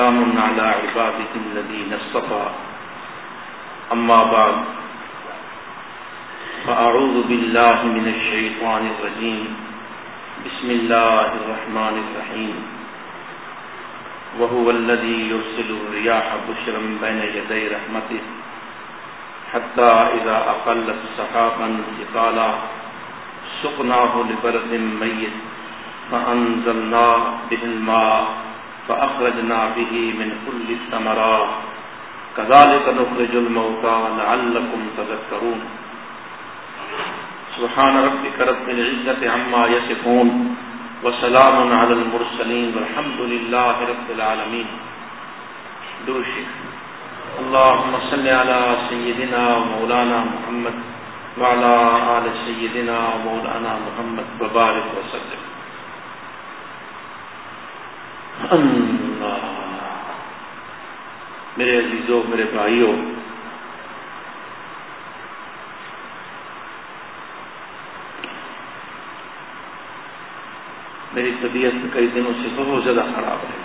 وسلام على عباده الذين اصطفى. أما بعد، فأعوذ بالله من الشيطان الرجيم. بسم الله الرحمن الرحيم. وهو الذي يرسل الرياح بشرا بين يدي رحمته، حتى إذا أقلت سحابا ثقالا سقناه لبرد ميت، فأنزلنا به الماء فأخرجنا به من كل الثمرات. كذلك نخرج الموتى لعلكم تذكرون. سبحان ربك رب العزة عما يصفون وسلام على المرسلين والحمد لله رب العالمين. دوشي. اللهم صل على سيدنا مولانا محمد وعلى آل سيدنا مولانا محمد وبارك وسلم. اللہ. میرے عزیزوں میرے بھائیوں میری طبیعت کئی دنوں سے بہت زیادہ خراب ہے۔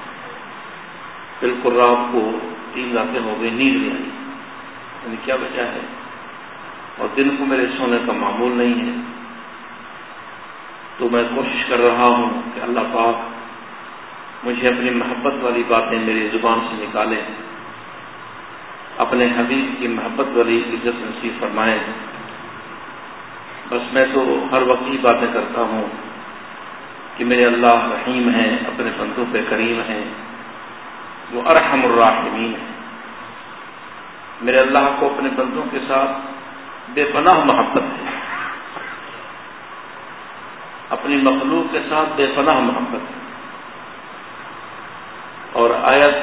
بالکل رات کو تین راتیں ہو گئی نیند نہیں آئی۔ یعنی کیا وجہ ہے؟ اور دن کو میرے سونے کا معمول نہیں ہے۔ تو میں کوشش کر رہا ہوں کہ اللہ پاک مجھے اپنی محبت والی باتیں میری زبان سے نکالیں۔ اپنے حبیب کی محبت والی عزت نصیب فرمائیں۔ بس میں تو ہر وقت ہی باتیں کرتا ہوں کہ میرے اللہ رحیم ہیں، اپنے بندوں پہ کریم ہیں۔ وہ ارحم الراحمین ہیں۔ میرے اللہ کو اپنے بندوں کے ساتھ بے پناہ محبت ہے۔ اپنی مخلوق کے ساتھ بے پناہ محبت ہے۔ اور آیت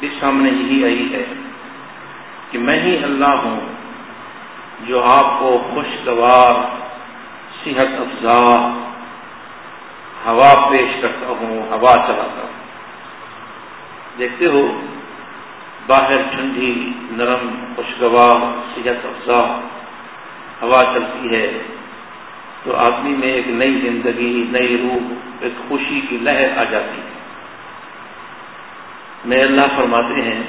بھی سامنے یہی آئی ہے کہ میں ہی اللہ ہوں جو آپ کو خوشگوار، صحت افزا، ہوا پیش کرتا ہوں، ہوا چلاتا ہوں۔ دیکھتے ہو، باہر ٹھنڈی، نرم، خوشگوار، صحت افزا، ہوا چلتی ہے۔ تو آدمی میں ایک نئی زندگی، نئی روح، ایک خوشی کی لہر آ جاتی ہے۔ میں اللہ فرماتے ہیں،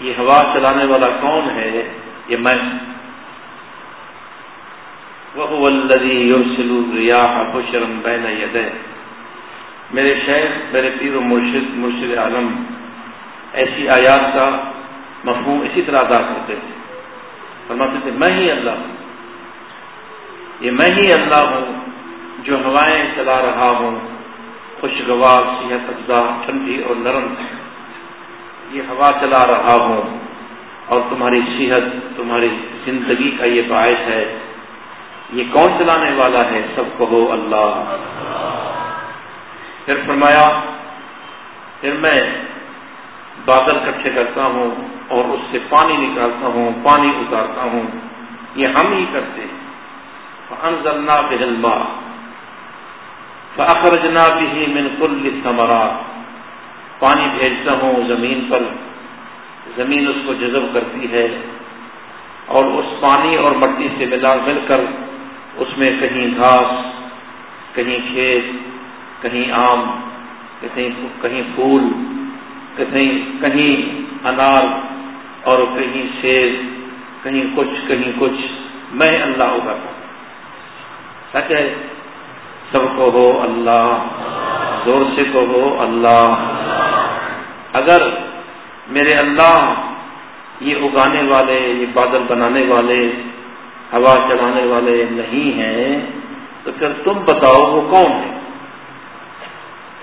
یہ ہوا چلانے والا کون ہے؟ یہ میں۔ وہ یورسلو بشرم بین یدے میرے شیخ، میرے پیر و مرشد مرشد عالم ایسی آیات کا مفہوم اسی طرح ادا کرتے تھے فرماتے تھے میں ہی اللہ ہوں۔ یہ میں ہی اللہ ہوں جو ہوائیں چلا رہا ہوں۔ خوشگوار، صحت افزا، ٹھنڈی اور نرم۔ یہ ہوا چلا رہا ہوں اور تمہاری صحت، تمہاری زندگی کا یہ باعث ہے۔ یہ کون چلانے والا ہے؟ سب کہو اللہ۔ پھر فرمایا، پھر میں بادل کٹھے کرتا ہوں اور اس سے پانی نکالتا ہوں، پانی اتارتا ہوں۔ یہ ہم ہی کرتے ہیں۔ انزلنا بہلما فاخرجنا به من كل الثمرات پانی بھیجتا ہوں زمین پر، زمین اس کو جذب کرتی ہے اور اس پانی اور مٹی سے ملا مل کر اس میں کہیں گھاس، کہیں کھیت، کہیں آم، کہیں کہیں پھول، کہیں کہیں انار اور کہیں سیب، کہیں کچھ کہیں کچھ۔ میں اللہ اگاتا ہوں۔ سچ ہے؟ سب کو ہو اللہ، زور سے کہو اللہ۔ اگر میرے اللہ یہ اگانے والے، یہ بادل بنانے والے، ہوا چلانے والے نہیں ہیں، تو پھر تم بتاؤ وہ کون ہے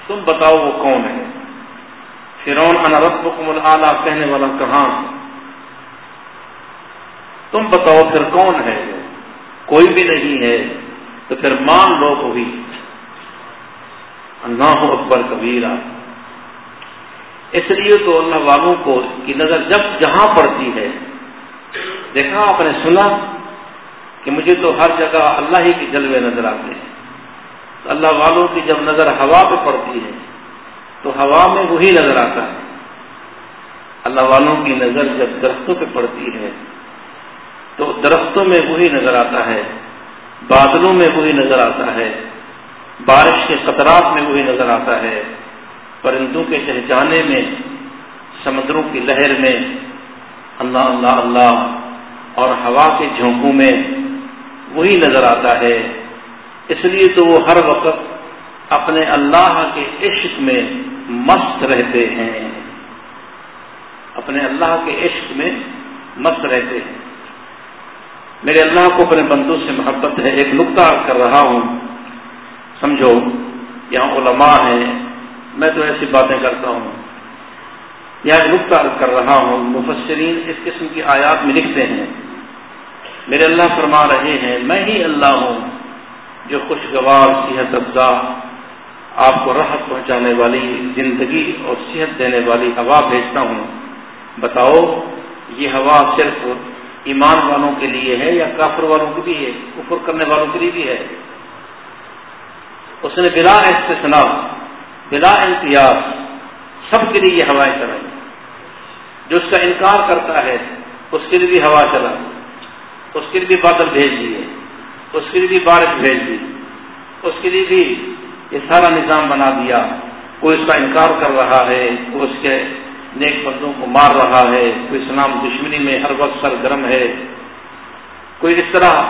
تم بتاؤ وہ کون ہے فرون انرت حکم اعلیٰ کہنے والا کہاں تم بتاؤ پھر کون ہے؟ کوئی بھی نہیں ہے، تو پھر مان لو کو بھی اللہ اکبر کبیرہ۔ اس لیے تو اللہ والوں کو کی نظر جب جہاں پڑتی ہے، دیکھا، آپ نے سنا کہ مجھے تو ہر جگہ اللہ ہی کے جلوے نظر آتے ہیں۔ تو اللہ والوں کی جب نظر ہوا پہ پڑتی ہے، تو ہوا میں وہی نظر آتا ہے۔ اللہ والوں کی نظر جب درختوں پہ پڑتی ہے، تو درختوں میں وہی نظر آتا ہے، بادلوں میں وہی نظر آتا ہے، بارش کے قطرات میں وہی نظر آتا ہے۔ پرندوں کے چہچانے میں، سمندروں کی لہر میں، اللہ اللہ اللہ، اور ہوا کے جھونکوں میں وہی نظر آتا ہے۔ اس لیے تو وہ ہر وقت اپنے اللہ کے عشق میں مست رہتے ہیں۔ اپنے اللہ کے عشق میں مست رہتے ہیں۔ میرے اللہ کو اپنے بندوں سے محبت ہے۔ ایک نقطہ کر رہا ہوں۔ سمجھو، یہاں علماء ہیں۔ میں تو ایسی باتیں کرتا ہوں۔ یہاں ایک نقطہ کر رہا ہوں۔ مفسرین اس قسم کی آیات میں لکھتے ہیں۔ میرے اللہ فرما رہے ہیں، میں ہی اللہ ہوں جو خوشگوار، صحت افزا، آپ کو راحت پہنچانے والی، زندگی اور صحت دینے والی ہوا بھیجتا ہوں۔ بتاؤ، یہ ہوا صرف ایمان والوں کے لیے ہے یا کافر والوں کے بھی ہے؟ کفر کرنے والوں کے لیے بھی ہے؟ اس نے بلا استثناء بلا امتیاز سب کے لیے یہ ہوائیں چلائی جو اس کا انکار کرتا ہے، اس کے لیے بھی ہوا چلا۔ اس کے لیے بھی بادل بھیج دیے۔ اس کے لیے بھی بارش بھیج دی۔ اس کے لیے بھی یہ سارا نظام بنا دیا۔ کوئی اس کا انکار کر رہا ہے، کوئی اس کے نیک بندوں کو مار رہا ہے، کوئی اسلام دشمنی میں ہر وقت سرگرم ہے۔ کوئی اس طرح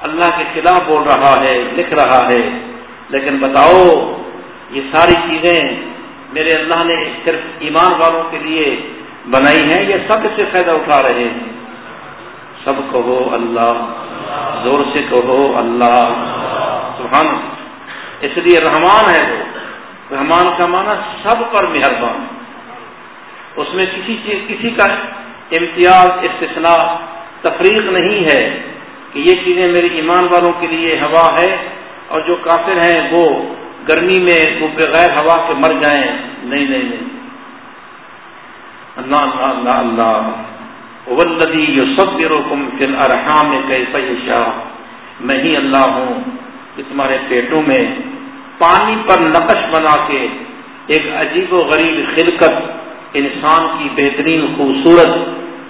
اللہ کے خلاف بول رہا ہے، لکھ رہا ہے۔ لیکن بتاؤ یہ ساری چیزیں میرے اللہ نے صرف ایمان والوں کے لیے بنائی ہیں، یہ سب سے فائدہ اٹھا رہے ہیں۔ سب کہو اللہ، زور سے کہو اللہ۔ سبحان اس لیے رحمان ہے وہ۔ رحمان کا معنی سب پر مہربان۔ اس میں کسی چیز، کسی کا امتیاز، استثناء، تفریق نہیں ہے کہ یہ چیزیں میرے ایمان والوں کے لیے ہوا ہے اور جو کافر ہیں وہ گرمی میں وہ بغیر ہوا کے مر جائیں۔ نہیں نہیں نہیں۔ اللہ اللہ اللہ اللہ۔ ولدی یو سب روکم فل ارحام کئی پیشہ میں ہی اللہ ہوں کہ تمہارے پیٹوں میں پانی پر نقش بنا کے ایک عجیب و غریب خلقت، انسان کی بہترین خوبصورت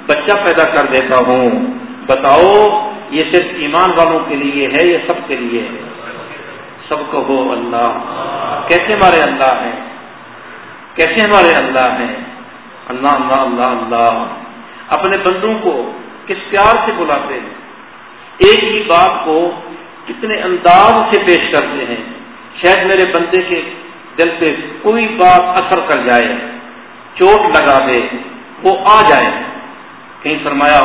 بچہ پیدا کر دیتا ہوں۔ بتاؤ، یہ صرف ایمان والوں کے لیے ہے یا سب کے لیے ہے؟ سب کو ہو اللہ۔ کیسے ہمارے اللہ ہیں؟ کیسے ہمارے اللہ ہیں؟ اللہ اللہ اللہ اللہ۔ اپنے بندوں کو کس پیار سے بلاتے ہیں؟ ایک ہی بات کو کتنے انداز سے پیش کرتے ہیں۔ شاید میرے بندے کے دل پہ کوئی بات اثر کر جائے، چوٹ لگا دے، وہ آ جائے۔ کہیں فرمایا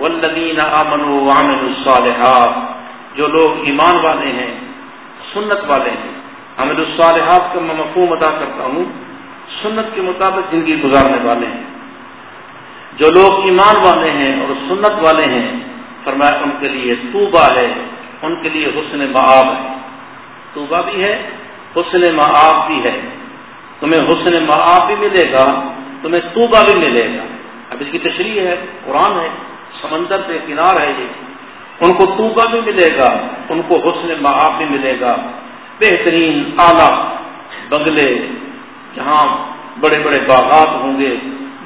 ولدین امن وامن الصالحات، جو لوگ ایمان والے ہیں سنت والے ہیں۔ حمد الصالحات کا میں مفہوم ادا کرتا ہوں۔ سنت کے مطابق زندگی گزارنے والے ہیں۔ جو لوگ ایمان والے ہیں اور سنت والے ہیں، فرمایا ان کے لیے توبہ ہے۔ ان کے لیے حسن معاب ہے۔ توبہ بھی ہے، حسن معاب بھی ہے۔ تمہیں حسن معاب بھی ملے گا، تمہیں توبہ بھی ملے گا۔ اب اس کی تشریح ہے، قرآن ہے، سمندر پہ کنار ہے یہ۔ ان کو توبہ بھی ملے گا، ان کو حسن معاب بھی ملے گا۔ بہترین اعلیٰ بنگلے جہاں بڑے بڑے باغات ہوں گے،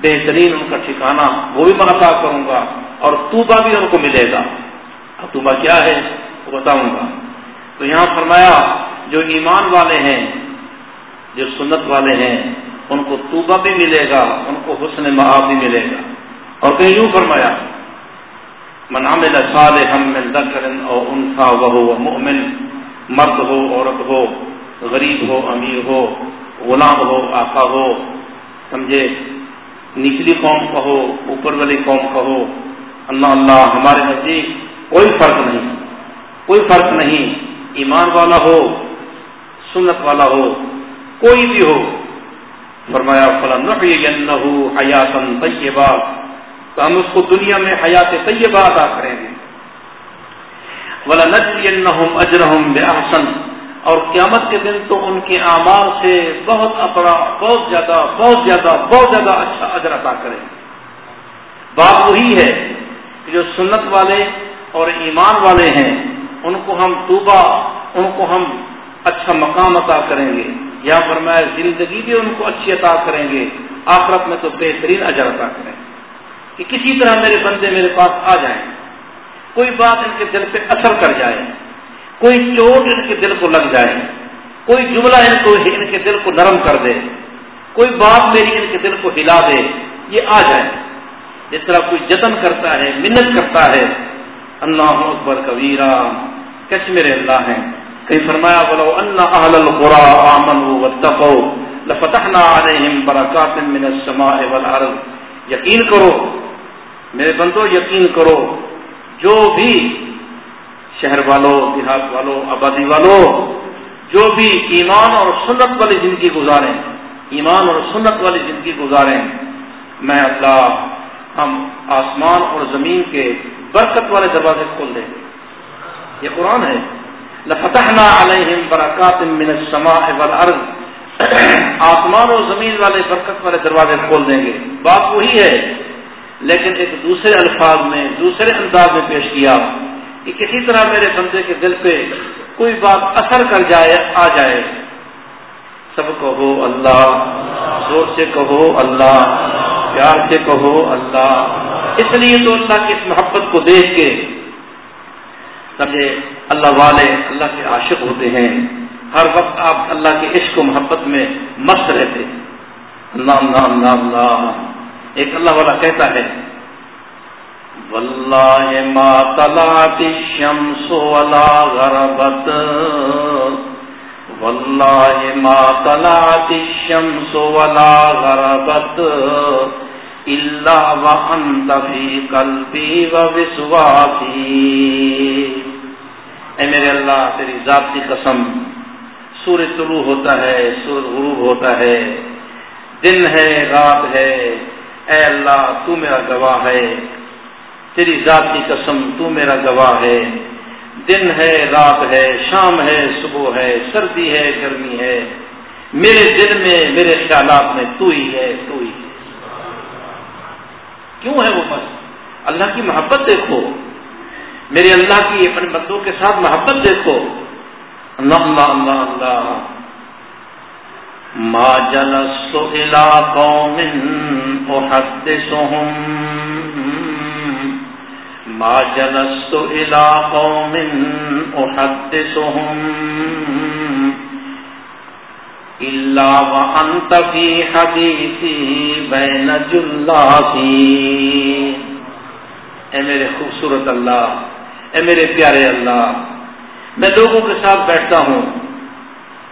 بہترین ان کا ٹھکانا وہ بھی میں عطا کروں گا اور توبہ بھی ان کو ملے گا۔ اب توبہ کیا ہے؟ وہ بتاؤں گا۔ تو یہاں فرمایا، جو ایمان والے ہیں، جو سنت والے ہیں، ان کو توبہ بھی ملے گا، ان کو حسن معاف بھی ملے گا۔ اور کہیں یوں فرمایا منام صالح ہم ذکرن اور ان تھا وہ مومن مرد ہو، عورت ہو، غریب ہو، امیر ہو، غلام ہو، آقا ہو، سمجھے؟ نچلی قوم کہو اوپر والی قوم کہو اللہ اللہ، ہمارے نزدیک کوئی فرق نہیں، کوئی فرق نہیں، ایمان والا ہو، سنت والا ہو، کوئی بھی ہو۔ فرمایا فلاں حیاتن طیبہ تو ہم اس کو دنیا میں حیات طیبہ ادا کریں گے۔ ولنجزینہم اجرہم بأحسن۔ اور قیامت کے دن تو ان کے اعمال سے بہت اپنا، بہت زیادہ بہت زیادہ بہت زیادہ اچھا اجر عطا کریں۔ بات وہی ہے کہ جو سنت والے اور ایمان والے ہیں، ان کو ہم توبہ ان کو ہم اچھا مقام عطا کریں گے۔ یا فرمایا، زندگی بھی ان کو اچھی عطا کریں گے، آخرت میں تو بہترین اجر عطا کریں۔ گے کہ کسی طرح میرے بندے میرے پاس آ جائیں۔ کوئی بات ان کے دل پہ اثر کر جائے۔ کوئی چوٹ ان کے دل کو لگ جائے۔ کوئی جملہ ان کو ان کے دل کو نرم کر دے۔ کوئی بات میری ان کے دل کو ہلا دے۔ یہ آ جائے۔ جس طرح کوئی جتن کرتا ہے، منت کرتا ہے۔ اللہ اکبر کبیرہ کچھ میرے اللہ ہیں۔ کہیں فرمایا بولو اللہ اہل القرا آمن واتقوا لفتحنا علیہم برکات من السماء والارض. یقین کرو، میرے بندو، یقین کرو، جو بھی شہر والوں دیہات والوں آبادی والوں جو بھی ایمان اور سنت والی زندگی گزاریں، ایمان اور سنت والی زندگی گزاریں، میں اللہ ہم آسمان اور زمین کے برکت والے دروازے کھول دیں۔ یہ قرآن ہے۔ لفتحنا علیہم برکات من السماء والارض آسمان اور زمین والے برکت والے دروازے کھول دیں گے۔ بات وہی ہے۔ لیکن ایک دوسرے الفاظ میں، دوسرے انداز میں پیش کیا کہ کسی طرح میرے بندے کے دل پہ کوئی بات اثر کر جائے، آ جائے۔ سب کہو اللہ، زور سے کہو اللہ، پیار سے کہو اللہ۔ اس لیے تو اللہ کی اس محبت کو دیکھ کے سمجھے، اللہ والے اللہ کے عاشق ہوتے ہیں۔ ہر وقت آپ اللہ کے عشق و محبت میں مست رہتے۔ اللہ اللہ اللہ اللہ ایک اللہ والا کہتا ہے، واللہ ما طلعت الشمس ولا غربت۔ واللہ ما طلعت الشمس ولا غربت۔ الا وانت فی قلبی وبسواتی اے میرے اللہ، تیری ذات کی قسم سورج طلوع ہوتا ہے سورج غروب ہوتا ہے۔ دن ہے، رات ہے۔ اے اللہ، تو میرا گواہ ہے۔ تیری ذات کی قسم، تو میرا گواہ ہے۔ دن ہے، رات ہے، شام ہے، صبح ہے۔ سردی ہے، گرمی ہے۔ میرے دل میں، میرے خیالات میں تو ہی ہے، تو ہی۔ ہے کیوں ہے وہ بس؟ اللہ کی محبت دیکھو۔ میرے اللہ کی اپنے بندوں کے ساتھ محبت دیکھو۔ اللہ اللہ اللہ اللہ ما جلست إلى قوم أحدثهم ما جلست إلى قوم أحدثهم إلا وأنت في حديثي بين جلاتي. اے میرے خوبصورت اللہ، اے میرے پیارے اللہ میں لوگوں کے ساتھ بیٹھتا ہوں۔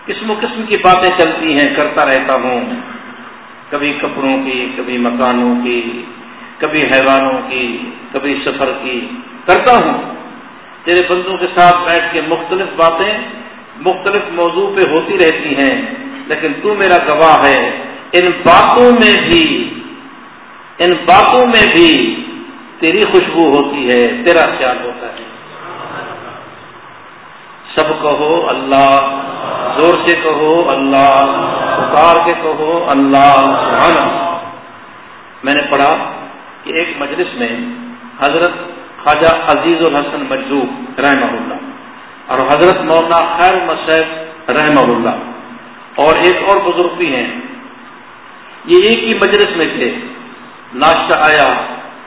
قسم و قسم کی باتیں چلتی ہیں، کرتا رہتا ہوں۔ کبھی کپڑوں کی، کبھی مکانوں کی، کبھی حیوانوں کی، کبھی سفر کی۔ کرتا ہوں۔ تیرے بندوں کے ساتھ بیٹھ کے مختلف باتیں مختلف موضوع پہ ہوتی رہتی ہیں، لیکن تو میرا گواہ ہے۔ ان باتوں میں بھی، ان باتوں میں بھی تیری خوشبو ہوتی ہے، تیرا خیال ہوتا ہے۔ سب کہو اللہ، زور سے کہو اللہ، پکار کے کہو اللہ سبحانہ میں نے پڑھا کہ ایک مجلس میں حضرت خواجہ عزیز الحسن مجزوب رحمہ اللہ اور حضرت مولانا خیر مسید رحمہ اللہ اور ایک اور بزرگ بھی ہیں۔ یہ ایک ہی مجلس میں تھے۔ ناشتہ آیا،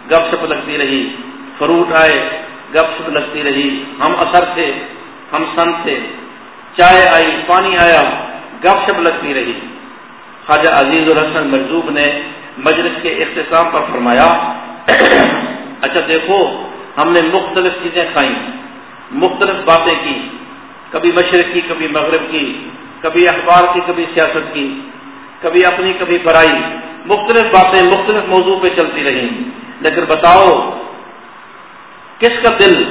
گپ شپ لگتی رہی، فروٹ آئے، گپ شپ لگتی رہی۔ ہم اثر تھے۔ ہم سن تھے۔ چائے آئی پانی آیا، گپ شپ لگتی رہی۔ خواجہ عزیز الحسن مجذوب نے مجلس کے اختتام پر فرمایا اچھا دیکھو، ہم نے مختلف چیزیں کھائیں، مختلف باتیں کی، کبھی مشرق کی، کبھی مغرب کی، کبھی اخبار کی، کبھی سیاست کی، کبھی اپنی، کبھی برائی۔ مختلف باتیں مختلف موضوع پہ چلتی رہیں۔ لیکن بتاؤ، کس کا دل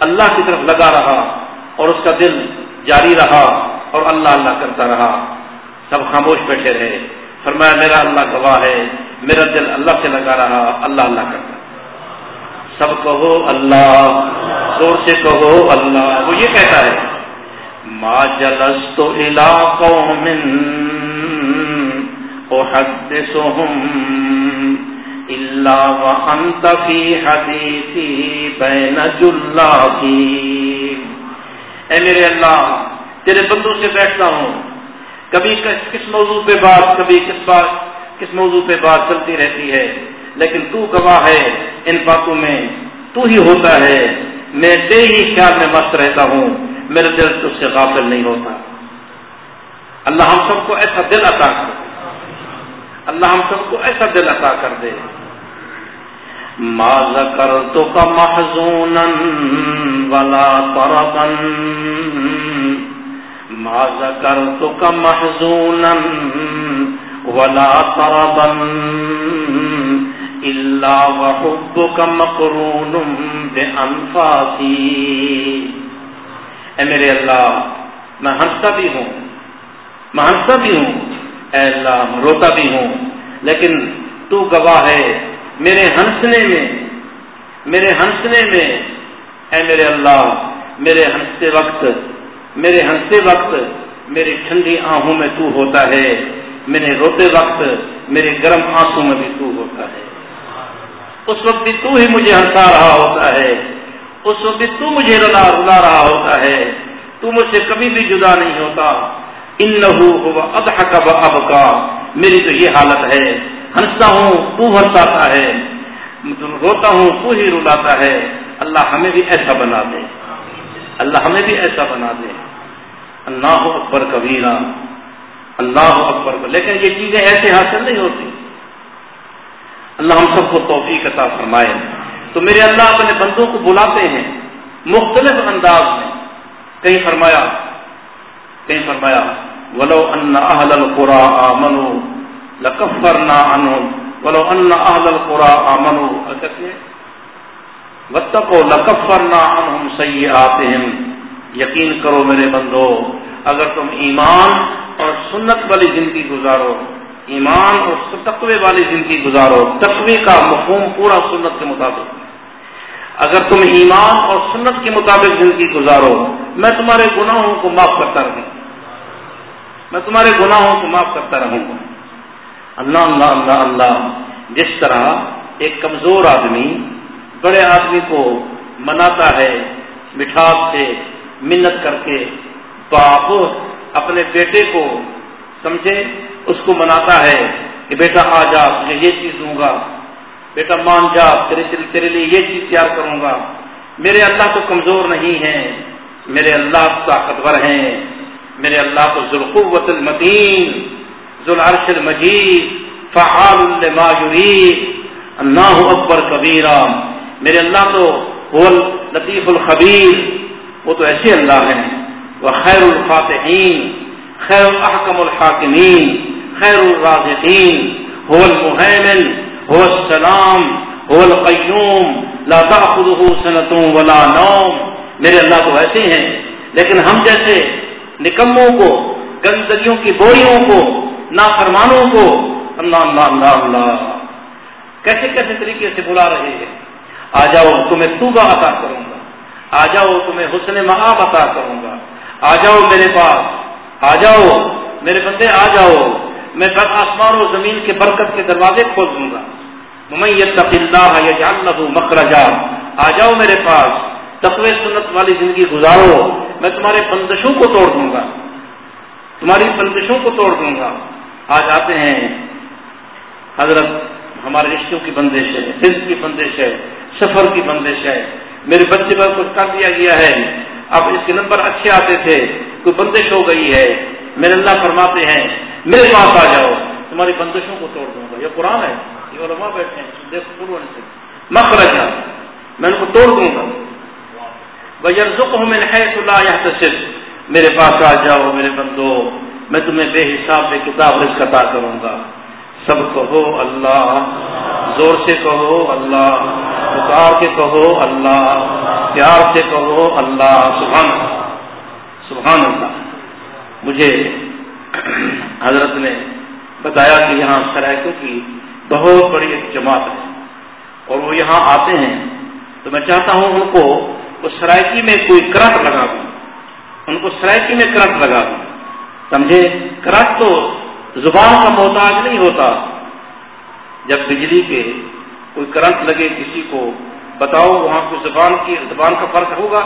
اللہ کی طرف لگا رہا اور اس کا دل جاری رہا اور اللہ اللہ کرتا رہا۔ سب خاموش بیٹھے رہے۔ فرمایا، میرا اللہ گواہ ہے، میرا دل اللہ سے لگا رہا، اللہ اللہ کرتا سب کہو اللہ، زور سے کہو اللہ۔ وہ یہ کہتا ہے، ما جلست الى قوم احدثهم الا وانت في حديثي بين جلاكي اے میرے اللہ، تیرے بندوں سے بیٹھتا ہوں۔ کبھی کس موضوع پہ بات، کبھی کس بات، کس موضوع پہ بات چلتی رہتی ہے، لیکن تو گواہ ہے، ان باتوں میں تو ہی ہوتا ہے۔ میں تیرے ہی خیال میں مست رہتا ہوں، میرا دل تو سے غافل نہیں ہوتا۔ اللہ ہم سب کو ایسا دل عطا کر۔ اللہ ہم سب کو ایسا دل عطا کر دے۔ ما ذکرت کا محزون ولا طربا ما ذکرت کا محزون ولا طربا الا وحبك مقرون بانفاسي اے میرے اللہ، میں ہنستا بھی ہوں۔ میں ہنستا بھی ہوں۔ اے اللہ میں روتا بھی ہوں۔ لیکن تو گواہ ہے، میرے ہنسنے میں، میرے ہنسنے میں، اے میرے اللہ، میرے ہنستے وقت، میرے ہنستے وقت، میری ٹھنڈی آہوں میں تو ہوتا ہے، میرے روتے وقت، میرے گرم آنسو میں بھی تو ہوتا ہے۔ اس وقت بھی تو ہی مجھے ہنسا رہا ہوتا ہے۔ اس وقت بھی تو مجھے رلا رلا رہا ہوتا ہے۔ تو مجھ سے کبھی بھی جدا نہیں ہوتا۔ ان لہو اب اب کا میری تو یہ حالت ہے، ہنستا ہوں تو ہنساتا ہے۔ روتا ہوں تو ہی رلاتا ہے۔ اللہ ہمیں بھی ایسا بنا دے۔ اللہ ہمیں بھی ایسا بنا دے۔ اللہ اکبر کبیرہ۔ اللہ اکبر لیکن یہ چیزیں ایسے حاصل نہیں ہوتی۔ اللہ ہم سب کو توفیق عطا فرمائے۔ تو میرے اللہ اپنے بندوں کو بلاتے ہیں۔ مختلف انداز میں۔ کہیں فرمایا کہیں فرمایا ولو ان اہل القرا آمنو لکفرنا عنہ ولو ان اہل القرا آمنو کہتے ہیں وتقو لکفرنا عنہم یقین کرو میرے بندو، اگر تم ایمان اور سنت والی زندگی گزارو، ایمان اور تقوی والی زندگی گزارو، تقوی کا مفہوم پورا سنت کے مطابق۔ اگر تم ایمان اور سنت کے مطابق زندگی گزارو، میں تمہارے گناہوں کو معاف کرتا رہوں۔ میں تمہارے گناہوں کو معاف کرتا رہوں۔ گا اللہ اللہ اللہ اللہ۔ جس طرح ایک کمزور آدمی بڑے آدمی کو مناتا ہے، مٹھاس سے منت کر کے باپ اپنے بیٹے کو سمجھے، اس کو مناتا ہے کہ بیٹا آ جا تجھے یہ چیز دوں گا۔ بیٹا، مان جا، تیرے تیرے لیے یہ چیز تیار کروں گا۔ میرے اللہ تو کمزور نہیں ہیں، میرے اللہ طاقتور ہیں میرے اللہ تو ذوالقوت المتین، ذوالعرش المجید، فعال لما یرید، اللہ اکبر کبیرہ۔ میرے اللہ تو هو لطیف الخبیر، وہ تو ایسے اللہ ہیں۔ وہ خیر الفاتحین، خیر الحکم الحاکمین، خیر الرازقین۔ هو المهيمن هو السلام، هو القیوم، لا تأخذه سنة ولا نوم۔ میرے اللہ تو ایسے ہیں، لیکن ہم جیسے نکموں کو، گندگیوں کی بوریوں کو، نافرمانوں کو۔ اللہ اللہ اللہ اللہ۔ کیسے کیسے طریقے سے بلا رہے ہیں؟ آ جاؤ، تمہیں توبہ عطا کروں گا۔ آ جاؤ، تمہیں حسن معاب عطا کروں گا۔ آ جاؤ میرے پاس۔ آ جاؤ، میرے بندے، آ جاؤ۔ میں سب آسمان و زمین کے برکت کے دروازے کھول دوں گا۔ اللہ مکرجا آ جاؤ میرے پاس۔ تقوی سنت والی زندگی گزارو، میں تمہارے بندشوں کو توڑ دوں گا۔ تمہاری بندشوں کو توڑ دوں گا۔ آج آتے ہیں، حضرت ہمارے رشتوں کی بندش ہے دل کی بندش ہے، سفر کی بندش ہے۔ میرے بچے پر کچھ کر دیا گیا ہے۔ اب اس کے نمبر اچھے آتے تھے، کوئی بندش ہو گئی ہے۔ میرے اللہ فرماتے ہیں، میرے پاس آ جاؤ۔ تمہاری بندشوں کو توڑ دوں گا۔ یہ قرآن ہے، یہ علماء بیٹھے ہیں، دیکھو سے۔ میں ان کو توڑ دوں گا۔ میں ہے میرے پاس آ جاؤ میرے بندو، میں تمہیں بے حساب بے کتاب رزق عطا کروں گا۔ سب کہو اللہ، زور سے کہو اللہ، پکار کے کہو اللہ، پیار سے کہو اللہ، سبحان سبحان اللہ۔ مجھے حضرت نے بتایا کہ یہاں سرائکوں کی بہت بڑی ایک جماعت ہے اور وہ یہاں آتے ہیں۔ تو میں چاہتا ہوں ان کو کو سرائکی میں کوئی کرٹ لگا دوں۔ ان کو سرائکی میں کرٹ لگا دوں۔ سمجھے؟ کرٹ تو زبان کا محتاج نہیں ہوتا۔ جب بجلی کے کوئی کرنٹ لگے کسی کو، بتاؤ وہاں کوئی زبان کی، زبان کا فرق ہوگا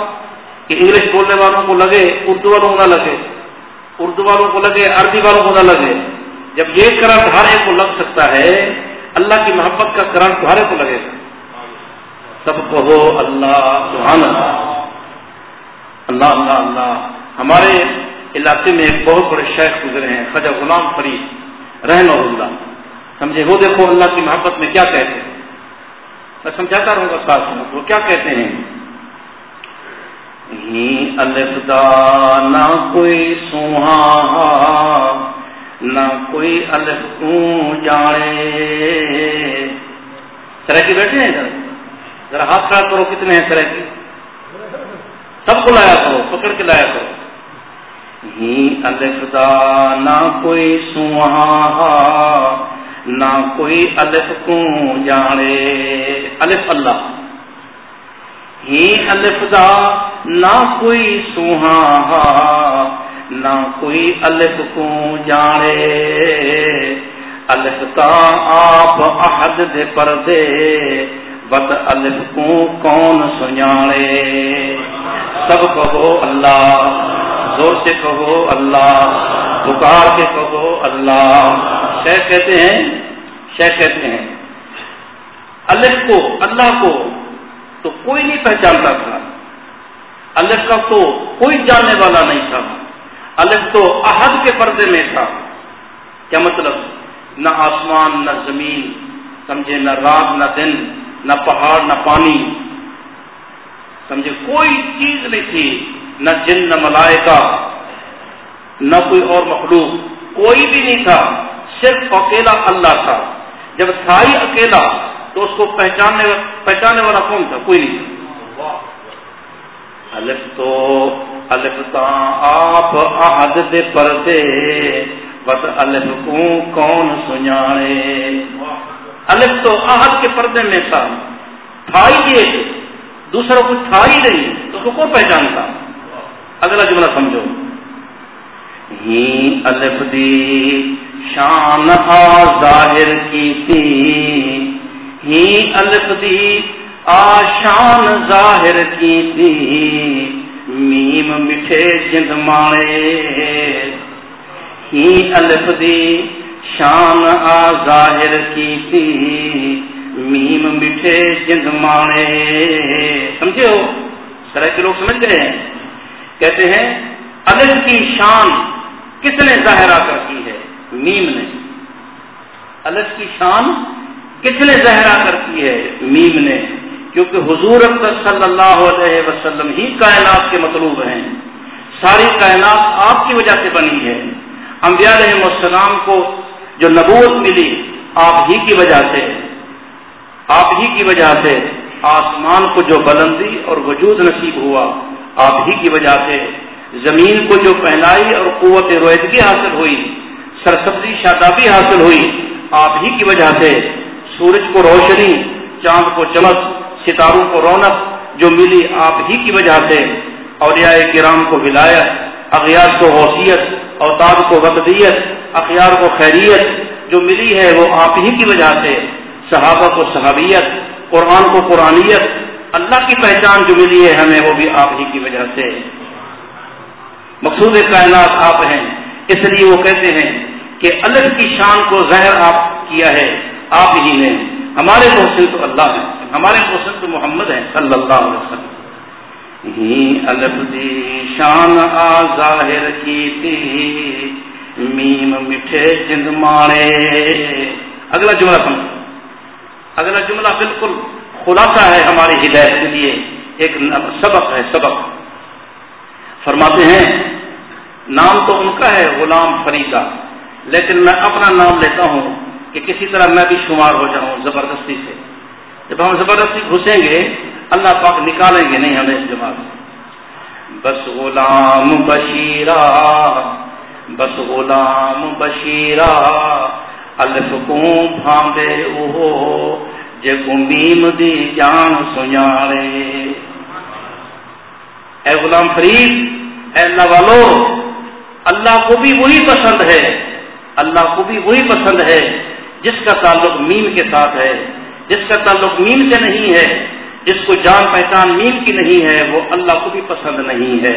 کہ انگلش بولنے والوں کو لگے، اردو والوں کو نہ لگے۔ اردو والوں کو لگے، عربی والوں کو نہ لگے۔ جب یہ کرنٹ ہر ایک کو لگ سکتا ہے، اللہ کی محبت کا کرنٹ ہر ایک کو لگے۔ گا سب کہو اللہ سبحان اللہ اللہ اللہ اللہ۔ ہمارے علاقے میں ایک بہت بڑے شیخ گزرے ہیں خجا غلام فرید رحم اللہ۔ سمجھے؟ وہ دیکھو اللہ کی محبت میں کیا کہتے ہیں۔ میں سمجھاتا رہوں گا ساتھ وہ کیا کہتے ہیں؟ الفدا نہ کوئی سوہا نہ کوئی الف جانے۔ سر کی بیٹھے ہیں ذرا ہاتھ خراب کرو، کتنے ہیں سر کی سب کو لایا کرو، پکڑ کے لایا کرو۔ الفدا نہ کوئی سوہا نہ کوئی الف کو جانے۔ الف اللہ۔ ہی الف دا نہ کوئی سوہا نہ کوئی الف کو جانے۔ الف کا آپ احد دے پردے۔ بد الف کو کون سجانے سب کہو اللہ، زور سے کہو اللہ، پکار کے کہو اللہ۔ شہ کہتے ہیں؟ شہ کہتے ہیں۔ الف کو، اللہ کو تو کوئی نہیں پہچانتا تھا۔ الف کا تو کوئی جاننے والا نہیں تھا۔ الف تو احد کے پردے میں تھا۔ کیا مطلب؟ نہ آسمان، نہ زمین، سمجھے، نہ رات، نہ دن۔ نہ پہاڑ، نہ پانی۔ سمجھے؟ کوئی چیز نہیں تھی، نہ جن، نہ ملائکہ، نہ کوئی اور مخلوق۔ کوئی بھی نہیں تھا، صرف اکیلا اللہ تھا۔ جب تھا ہی اکیلا، تو اس کو پہچاننے پہچاننے والا کون تھا؟ کوئی نہیں الف تو، الف آپ آہد دے پردے۔ بس الف کو کون سنانے الف تو آہد کے پردے میں تھا۔ تھا ہی دوسرا کچھ تھا ہی نہیں، تو اس کو کون پہچانتا؟ اگلا جملہ سمجھو۔ ہی الف دی، شان ظاہر کی تھی۔ ہی الف دی آشان ظاہر کی تھی۔ میم میٹھے جند مانے۔ ہی الف دی شان آ ظاہر کی تھی میم میٹھے جند مانے۔ سمجھے ہو؟ طرح کے لوگ سمجھ گئے ہیں؟ کہتے ہیں الف کی شان کس نے ظاہر کر کی ہے؟ میم نے۔ الف کی شان کس نے ظاہرہ کر کی ہے؟ میم نے۔ کیونکہ حضور صلی اللہ علیہ وسلم ہی کائنات کے مطلوب ہیں۔ ساری کائنات آپ کی وجہ سے بنی ہے۔ انبیاء علیہ السلام کو جو نبوت ملی آپ ہی کی وجہ سے، آپ ہی کی وجہ سے آسمان کو جو بلندی اور وجود نصیب ہوا، آپ ہی کی وجہ سے زمین کو جو پہنائی اور قوت رویدگی حاصل ہوئی، سرسبزی شادابی حاصل ہوئی، آپ ہی کی وجہ سے سورج کو روشنی، چاند کو چمک، ستاروں کو رونق جو ملی آپ ہی کی وجہ سے اولیاء کرام کو ولایت اغیار کو حوثیت اوتاد کو وقدیت، اخیار کو خیریت، جو ملی ہے وہ آپ ہی کی وجہ سے، صحابہ کو صحابیت، قرآن کو قرآنیت، اللہ کی پہچان جو ملی ہے ہمیں وہ بھی آپ ہی کی وجہ سے۔ مقصود کائنات آپ ہیں، اس لیے وہ کہتے ہیں کہ الگ کی شان کو ظاہر آپ کیا ہے، آپ ہی نے۔ ہمارے محسن تو اللہ ہیں، ہمارے محسن تو محمد ہیں، صلی اللہ علیہ وسلم۔ الگ شان آ ظاہر کی میم میٹھے جند مانے اگلا جملہ سمجھ اگلا جملہ بالکل خلاصہ ہے ہماری ہدایت کے لیے ایک سبق ہے سبق فرماتے ہیں نام تو ان کا ہے غلام فریدہ لیکن میں اپنا نام لیتا ہوں کہ کسی طرح میں بھی شمار ہو جاؤں زبردستی سے جب ہم زبردستی گھسیں گے اللہ پاک نکالیں گے نہیں ہمیں اس جماعت بس غلام بشیرہ، بس غلام بشیرا الف کو بھاندے اوہو، جے میم دی جان سنارے اے غلام فرید، اے اللہ والو، اللہ کو بھی وہی پسند ہے، اللہ کو بھی وہی پسند ہے، جس کا تعلق مین کے ساتھ ہے، جس کا تعلق مین سے نہیں ہے۔ جس کو جان پہچان مین کی نہیں ہے، وہ اللہ کو بھی پسند نہیں ہے۔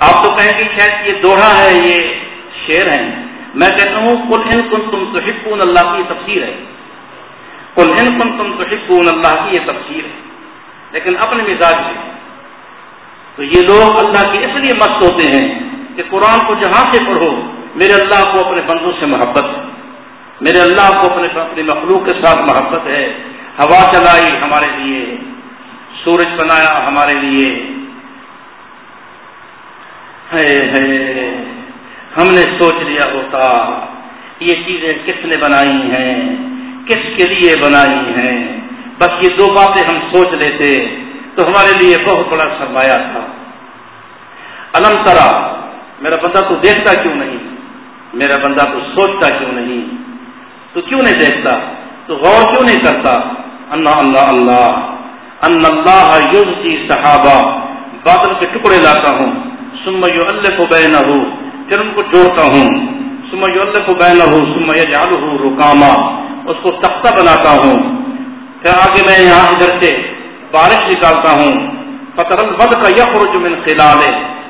آپ تو کہیں گے شاید یہ دوہرا ہے، یہ شعر ہے میں کہتا ہوں کل ان کن تم تو اللہ کی یہ تفسیر ہے۔ کل ان کن تم تو اللہ کی یہ تفسیر ہے۔ لیکن اپنے مزاج سے۔ تو یہ لوگ اللہ کے اس لیے مست ہوتے ہیں کہ قرآن کو جہاں سے پڑھو، میرے اللہ کو اپنے بندوں سے محبت ہے۔ میرے اللہ کو اپنے اپنی مخلوق کے ساتھ محبت ہے۔ ہوا چلائی ہمارے لیے، سورج بنایا ہمارے لیے۔ ہم نے سوچ لیا ہوتا، یہ چیزیں کس نے بنائی ہیں؟ کس کے لیے بنائی ہیں؟ بس یہ دو باتیں ہم سوچ لیتے، تو ہمارے لیے بہت بڑا سرمایہ تھا۔ الم ترا، میرا بندہ تو دیکھتا کیوں نہیں؟ میرا بندہ تو سوچتا کیوں نہیں؟ تو کیوں نہیں دیکھتا؟ تو غور کیوں نہیں کرتا؟ اللہ اللہ اللہ ان اللہ یوز کی صحابہ، بادل کے ٹکڑے لاتا ہوں سم یو اللہ کو بہ نہ ہو پھر ان کو جوڑتا ہوں سم یو اللہ کو بہ نہ ہو سم یال ہوں رکاما، اس کو تختہ بناتا ہوں۔ پھر آگے میں یہاں ادھر سے بارش نکالتا ہوں۔ فطر البد کا یخرج من خلال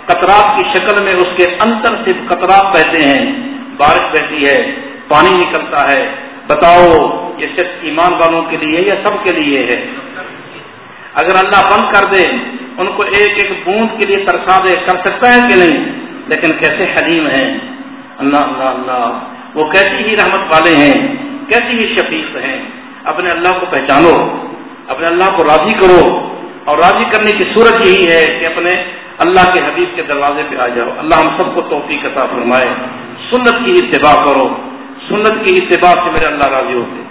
قطرات کی شکل میں اس کے انتر سے قطرات بہتے ہیں۔ بارش بہتی ہے، پانی نکلتا ہے۔ بتاؤ یہ صرف ایمان والوں کے لیے یا سب کے لیے ہے؟ اگر اللہ بند کر دے، ان کو ایک ایک بوند کے لیے ترسا دے، کر سکتا ہے کہ نہیں؟ لیکن کیسے حلیم ہیں؟ اللہ اللہ اللہ۔ وہ کیسی ہی رحمت والے ہیں، کیسی ہی شفیق ہیں۔ اپنے اللہ کو پہچانو، اپنے اللہ کو راضی کرو۔ اور راضی کرنے کی صورت یہی ہے کہ اپنے اللہ کے حبیب کے دروازے پہ آ جاؤ۔ اللہ ہم سب کو توفیق عطا فرمائے۔ سنت کی اتباع کرو۔ سنت کی اتباع سے میرے اللہ راضی ہوتے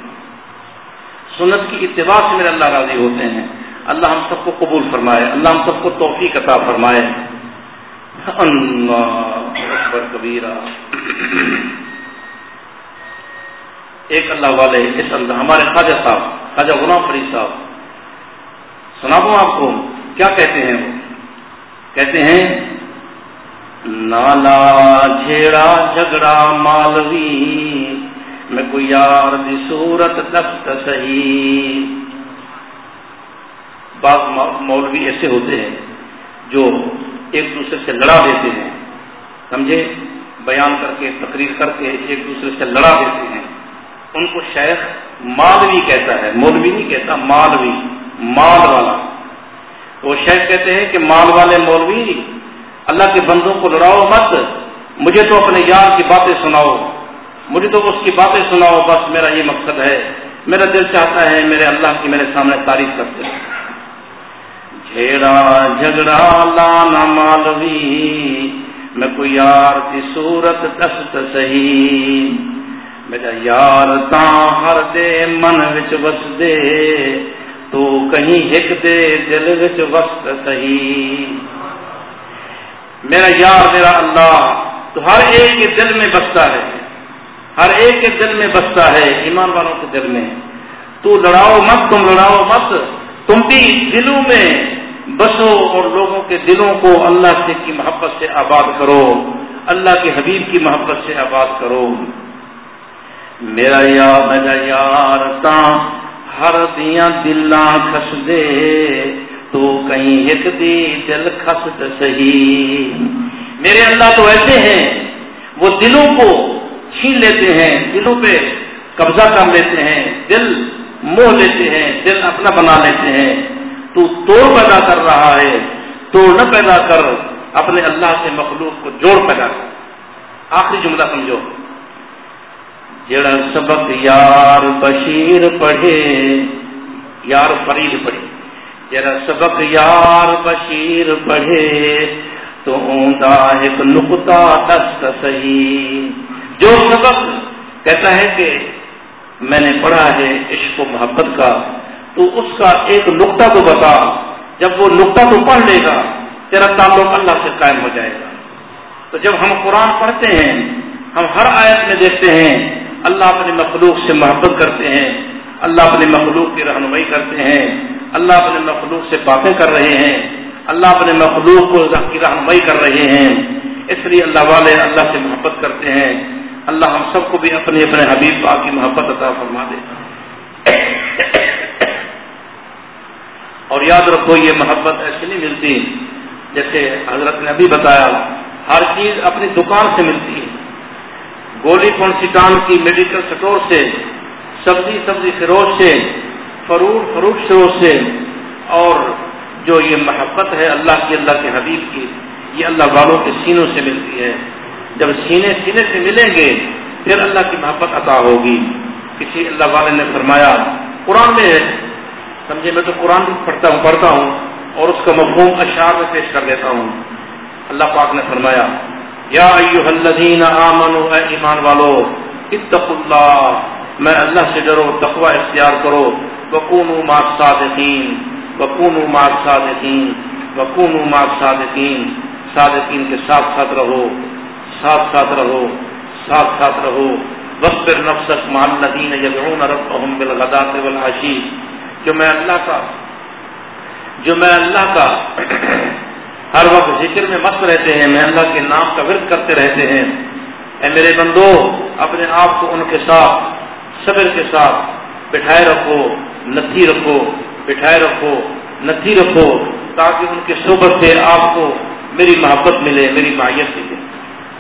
سنت کی اتباع سے میرے اللہ راضی ہوتے ہیں۔ اللہ ہم سب کو قبول فرمائے، اللہ ہم سب کو توفیق عطا فرمائے۔ اللہ کبیرہ۔ ایک اللہ والے اس اللہ ہمارے خواجہ صاحب، خواجہ غلام فرید صاحب۔ سنا دوں آپ کو، کیا کہتے ہیں وہ؟ کہتے ہیں، نالا، جھیڑا، جھگڑا، مالوی۔ میں کوئی یار دی صورت دست سہی بعض مولوی ایسے ہوتے ہیں جو ایک دوسرے سے لڑا دیتے ہیں، سمجھے؟ بیان کر کے، تقریر کر کے ایک دوسرے سے لڑا دیتے ہیں۔ ان کو شیخ مالوی کہتا ہے، مولوی نہیں کہتا، مالوی، مال والا۔ وہ شیخ کہتے ہیں کہ مال والے مولوی، اللہ کے بندوں کو لڑاؤ مت، مجھے تو اپنے یار کی باتیں سناؤ۔ مجھے تو اس کی باتیں سناؤ، بس میرا یہ مقصد ہے۔ میرا دل چاہتا ہے میرے اللہ کی میرے سامنے تعریف کرتے ہیں جھیڑا، جھگڑا لانا مالوی، میں کوئی یار کی صورت دست سہی میرا یار تا ہر دے من وچ وس دے، تو کہیں ہک دے دل وچ وقت صحیح۔ میرا یار، میرا اللہ، تو ہر ایک کے دل میں بستا ہے۔ ہر ایک کے دل میں بستا ہے، ایمان والوں کے دل میں۔ تو لڑاؤ مت، تم لڑاؤ مت۔ تم بھی دلوں میں بسو اور لوگوں کے دلوں کو اللہ سے کی محبت سے آباد کرو۔ اللہ کے حبیب کی محبت سے آباد کرو۔ میرا یار میرا یار، تا ہر دیا دلاں خس دے۔ تو کہیں ایک دی دل خس صحیح۔ میرے اللہ تو ایسے ہیں، وہ دلوں کو چھین لیتے ہیں، دلوں پہ قبضہ کر لیتے ہیں، دل موہ لیتے ہیں، دل اپنا بنا لیتے ہیں۔ تو توڑ پیدا کر رہا ہے، توڑ نہ پیدا کر اپنے اللہ سے مخلوق کو جوڑ پیدا کر۔ آخری جملہ سمجھو۔ جڑا سبق یار بشیر پڑھے، یار فرید پڑھے۔ جڑا سبق یار بشیر پڑھے، تو اوندا ایک نقطہ دست صحیح۔ جو سبق کہتا ہے کہ میں نے پڑھا ہے عشق و محبت کا، تو اس کا ایک نقطہ تو بتا، جب وہ نقطہ تو پڑھ لے گا، تیرا تعلق اللہ سے قائم ہو جائے گا۔ تو جب ہم قرآن پڑھتے ہیں، ہم ہر آیت میں دیکھتے ہیں، اللہ اپنے مخلوق سے محبت کرتے ہیں، اللہ اپنے مخلوق کی رہنمائی کرتے ہیں، اللہ اپنے مخلوق سے باتیں کر رہے ہیں، اللہ اپنے مخلوق کو کی رہنمائی کر رہے ہیں۔ اس لیے اللہ والے اللہ سے محبت کرتے ہیں۔ اللہ ہم سب کو بھی اپنے اپنے حبیب پاک کی محبت عطا فرما دے۔ اور یاد رکھو، یہ محبت ایسی نہیں ملتی، جیسے حضرت نے ابھی بتایا، ہر چیز اپنی دکان سے ملتی ہے۔ گولی سٹان کی میڈیکل سٹور سے، سبزی سبزی فروش سے فروٹ فروٹ فروش سے، اور جو یہ محبت ہے اللہ کی، اللہ کے حبیب کی، یہ اللہ والوں کے سینوں سے ملتی ہے۔ جب سینے سینے سے ملیں گے، پھر اللہ کی محبت عطا ہوگی۔ کسی اللہ والے نے فرمایا، قرآن میں ہے۔ سمجھے، میں تو قرآن بھی پڑھتا ہوں پڑھتا ہوں، اور اس کا مفہوم اشعار میں پیش کر دیتا ہوں۔ اللہ پاک نے فرمایا، یا ایوہ الذین آمنوا، اے ایمان والو، اتقوا اللہ، میں اللہ سے ڈرو، تقوی اختیار کرو۔ وکونوا مع الصادقین، وکونوا مع الصادقین، وکونوا مع الصادقین۔ صادقین کے ساتھ ساتھ رہو۔ ساتھ ساتھ رہو، ساتھ ساتھ رہو۔ وصبر نفسک مع الذین یدعون ربهم بالغداة والعشی جو میں اللہ کا، جو میں اللہ کا ہر وقت ذکر میں مست رہتے ہیں، میں اللہ کے نام کا ورد کرتے رہتے ہیں۔ اے میرے بندو، اپنے آپ کو ان کے ساتھ، صبر کے ساتھ بٹھائے رکھو نتھی رکھو، بٹھائے رکھو نتھی رکھو، تاکہ ان کی صحبت سے آپ کو میری محبت ملے، میری ماہیت ملے۔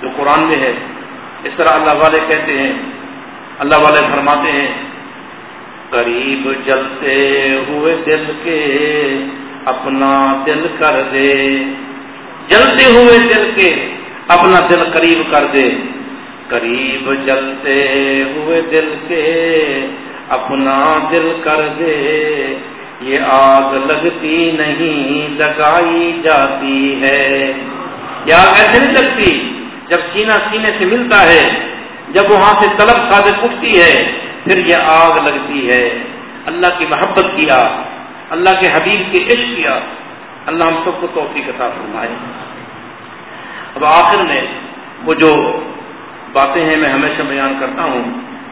جو قرآن میں ہے، اس طرح اللہ والے کہتے ہیں، اللہ والے فرماتے ہیں، قریب جلتے ہوئے دل کے اپنا دل کر دے۔ جلتے ہوئے دل کے اپنا دل قریب کر دے۔ قریب جلتے ہوئے دل کے اپنا دل کر دے۔ یہ آگ لگتی نہیں، لگائی جاتی ہے۔ یہ آگ ایسے نہیں لگتی جب سینہ سینے سے ملتا ہے، جب وہاں سے طلب صادق اٹھتی ہے، پھر یہ آگ لگتی ہے۔ اللہ کی محبت کی آگ اللہ کے حبیب کے عشق کیا۔ اللہ ہم سب کو توفیق عطا فرمائے۔ اب آخر میں وہ جو باتیں ہیں، میں ہمیشہ بیان کرتا ہوں۔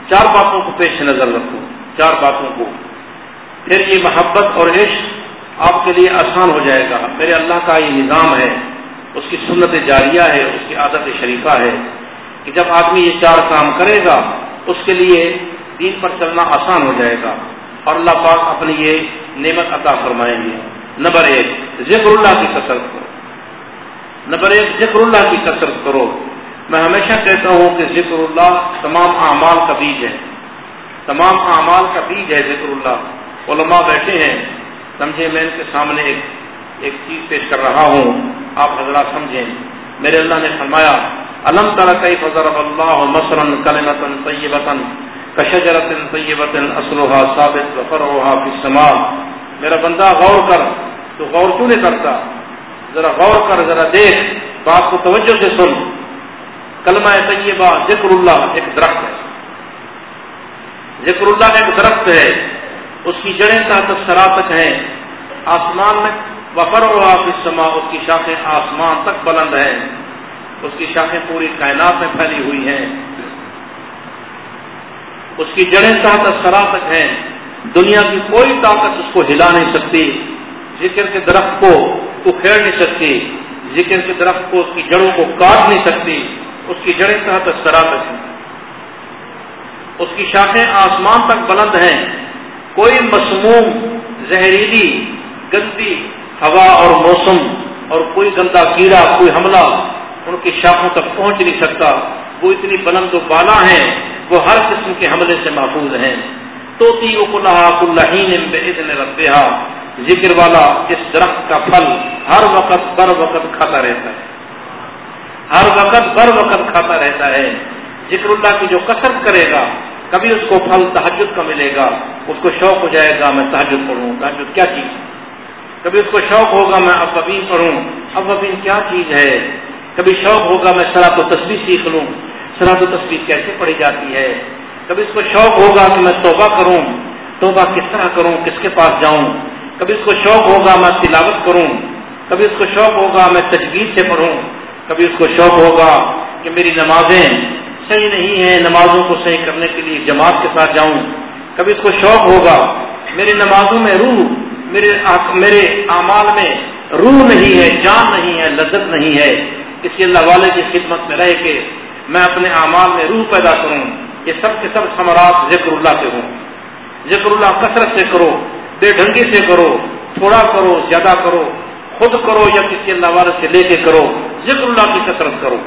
چار باتوں کو پیش نظر رکھوں۔ چار باتوں کو۔ پھر یہ محبت اور عشق آپ کے لیے آسان ہو جائے گا۔ میرے اللہ کا یہ نظام ہے۔ اس کی سنت جاریہ ہے، اس کی عادت شریفہ ہے کہ جب آدمی یہ چار کام کرے گا، اس کے لیے دین پر چلنا آسان ہو جائے گا اور اللہ پاک اپنی یہ نعمت عطا فرمائیں گے۔ نمبر ایک، ذکر اللہ کی کثرت کرو۔ نمبر ایک، ذکر اللہ کی کثرت کرو۔ میں ہمیشہ کہتا ہوں کہ ذکر اللہ تمام اعمال کا بیج ہے۔ تمام اعمال کا بیج ہے ذکر اللہ۔ علماء بیٹھے ہیں۔ سمجھے میں ان کے سامنے ایک ایک چیز پیش کر رہا ہوں۔ آپ حضرات سمجھیں۔ میرے اللہ نے فرمایا، الم کئی فضر اللہ مسرن کلمتن طیبتن کشجرت طیبت اسلحہ ثابت وفرها فی السماء میرا بندہ، غور کر۔ تو غور کیوں نہیں کرتا؟ ذرا غور کر، ذرا دیکھ۔ بات کو توجہ سے سن۔ کلمہ طیبہ ذکر اللہ ایک درخت ہے۔ ذکر اللہ ایک درخت ہے۔ اس کی جڑیں تحت سرا تک ہیں۔ آسمان میں وفر ہوا سما اس کی شاخیں آسمان تک بلند ہیں۔ اس کی شاخیں پوری کائنات میں پھیلی ہوئی ہیں۔ اس کی جڑیں تحت سرا تک ہیں۔ دنیا کی کوئی طاقت اس کو ہلا نہیں سکتی۔ ذکر کے درخت کو تو کھیڑ نہیں سکتی۔ ذکر کے درخت کو اس کی جڑوں کو کاٹ نہیں سکتی۔ اس کی جڑیں تحت سرا تک ہیں۔ اس کی شاخیں آسمان تک بلند ہیں۔ کوئی مسموم، زہریلی، گندی ہوا اور موسم اور کوئی گندا کیڑا، کوئی حملہ ان کی شاخوں تک پہنچ نہیں سکتا۔ وہ اتنی بلند و بالا ہیں، وہ ہر قسم کے حملے سے محفوظ ہیں۔ تو تی ربا ذکر والا اس درخت کا پھل ہر وقت بر وقت کھاتا رہتا ہے۔ ہر وقت بر وقت کھاتا رہتا ہے۔ ذکر اللہ کی جو کثرت کرے گا، کبھی اس کو پھل تحجد کا ملے گا، اس کو شوق ہو جائے گا، میں تحجد پڑھوں۔ تحجد کیا چیز؟ کبھی اس کو شوق ہوگا میں ابین پڑھوں اب ابین کیا چیز ہے؟ کبھی شوق ہوگا میں سرا کو تصویر سیکھ لوں سرحد و تصویر کیسے پڑھی جاتی ہے؟ کبھی اس کو شوق ہوگا کہ میں توبہ کروں، توبہ کس طرح کروں، کس کے پاس جاؤں؟ کبھی اس کو شوق ہوگا میں تلاوت کروں، کبھی اس کو شوق ہوگا میں تجویز سے پڑھوں، کبھی اس کو شوق ہوگا کہ میری نمازیں صحیح نہیں ہیں، نمازوں کو صحیح کرنے کے لیے جماعت کے ساتھ جاؤں، کبھی اس کو شوق ہوگا میری نمازوں میں روح میرے میرے اعمال میں روح نہیں ہے، جان نہیں ہے، لذت نہیں ہے۔ کسی اللہ والے کی خدمت میں رہ کے میں اپنے اعمال میں روح پیدا کروں۔ یہ سب کے سب ثمرات ذکر اللہ کے ہوں۔ ذکر اللہ کثرت سے کرو، بے ڈھنگی سے کرو، تھوڑا کرو، زیادہ کرو، خود کرو یا کسی اللہ والے سے لے کے کرو۔ ذکر اللہ کی کثرت کرو۔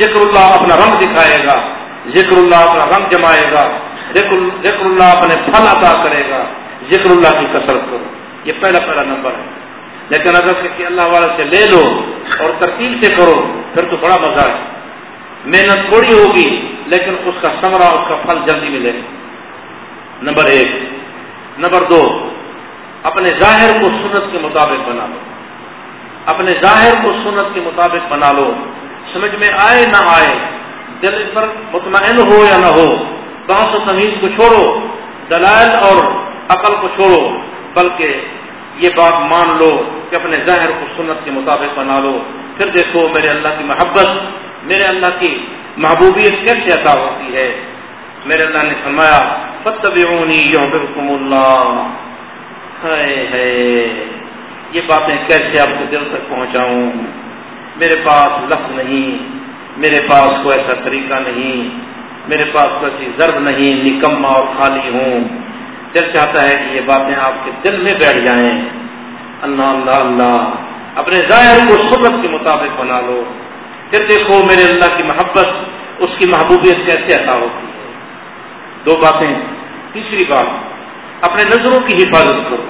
ذکر اللہ اپنا رنگ دکھائے گا۔ ذکر اللہ اپنا رنگ جمائے گا۔ ذکر اللہ اپنے پھل عطا کرے گا۔ ذکر اللہ کی کثرت کرو۔ یہ پہلا پہلا نمبر ہے۔ لیکن اگر کسی اللہ والے سے لے لو اور ترتیب سے کرو، پھر تو بڑا مزہ ہے۔ محنت تھوڑی ہوگی، لیکن اس کا سمرا اس کا پھل جلدی ملے۔ گا نمبر ایک۔ نمبر دو۔ اپنے ظاہر کو سنت کے مطابق بنا لو۔ اپنے ظاہر کو سنت کے مطابق بنا لو۔ سمجھ میں آئے نہ آئے، دل پر مطمئن ہو یا نہ ہو، بانس و تمیز کو چھوڑو۔ دلائل اور عقل کو چھوڑو، بلکہ یہ بات مان لو کہ اپنے ظاہر کو سنت کے مطابق بنا لو۔ پھر دیکھو، میرے اللہ کی محبت، میرے اللہ کی محبوبیت کیسے عطا ہوتی ہے؟ میرے اللہ نے فرمایا فتبعونی یحببکم اللہ ہے یہ باتیں کیسے آپ کے دل تک پہنچاؤں؟ میرے پاس لفظ نہیں، میرے پاس کوئی ایسا طریقہ نہیں، میرے پاس کوئی ایسی ضرب نہیں نکما اور خالی ہوں۔ دل چاہتا ہے کہ یہ باتیں آپ کے دل میں بیٹھ جائیں۔ اللہ اللہ اللہ، اپنے ظاہر کو سنت کے مطابق بنا لو۔ پھر دیکھو میرے اللہ کی محبت، اس کی محبوبیت کیسے عطا ہوتی ہے۔ دو باتیں۔ تیسری بات، اپنے نظروں کی حفاظت کرو۔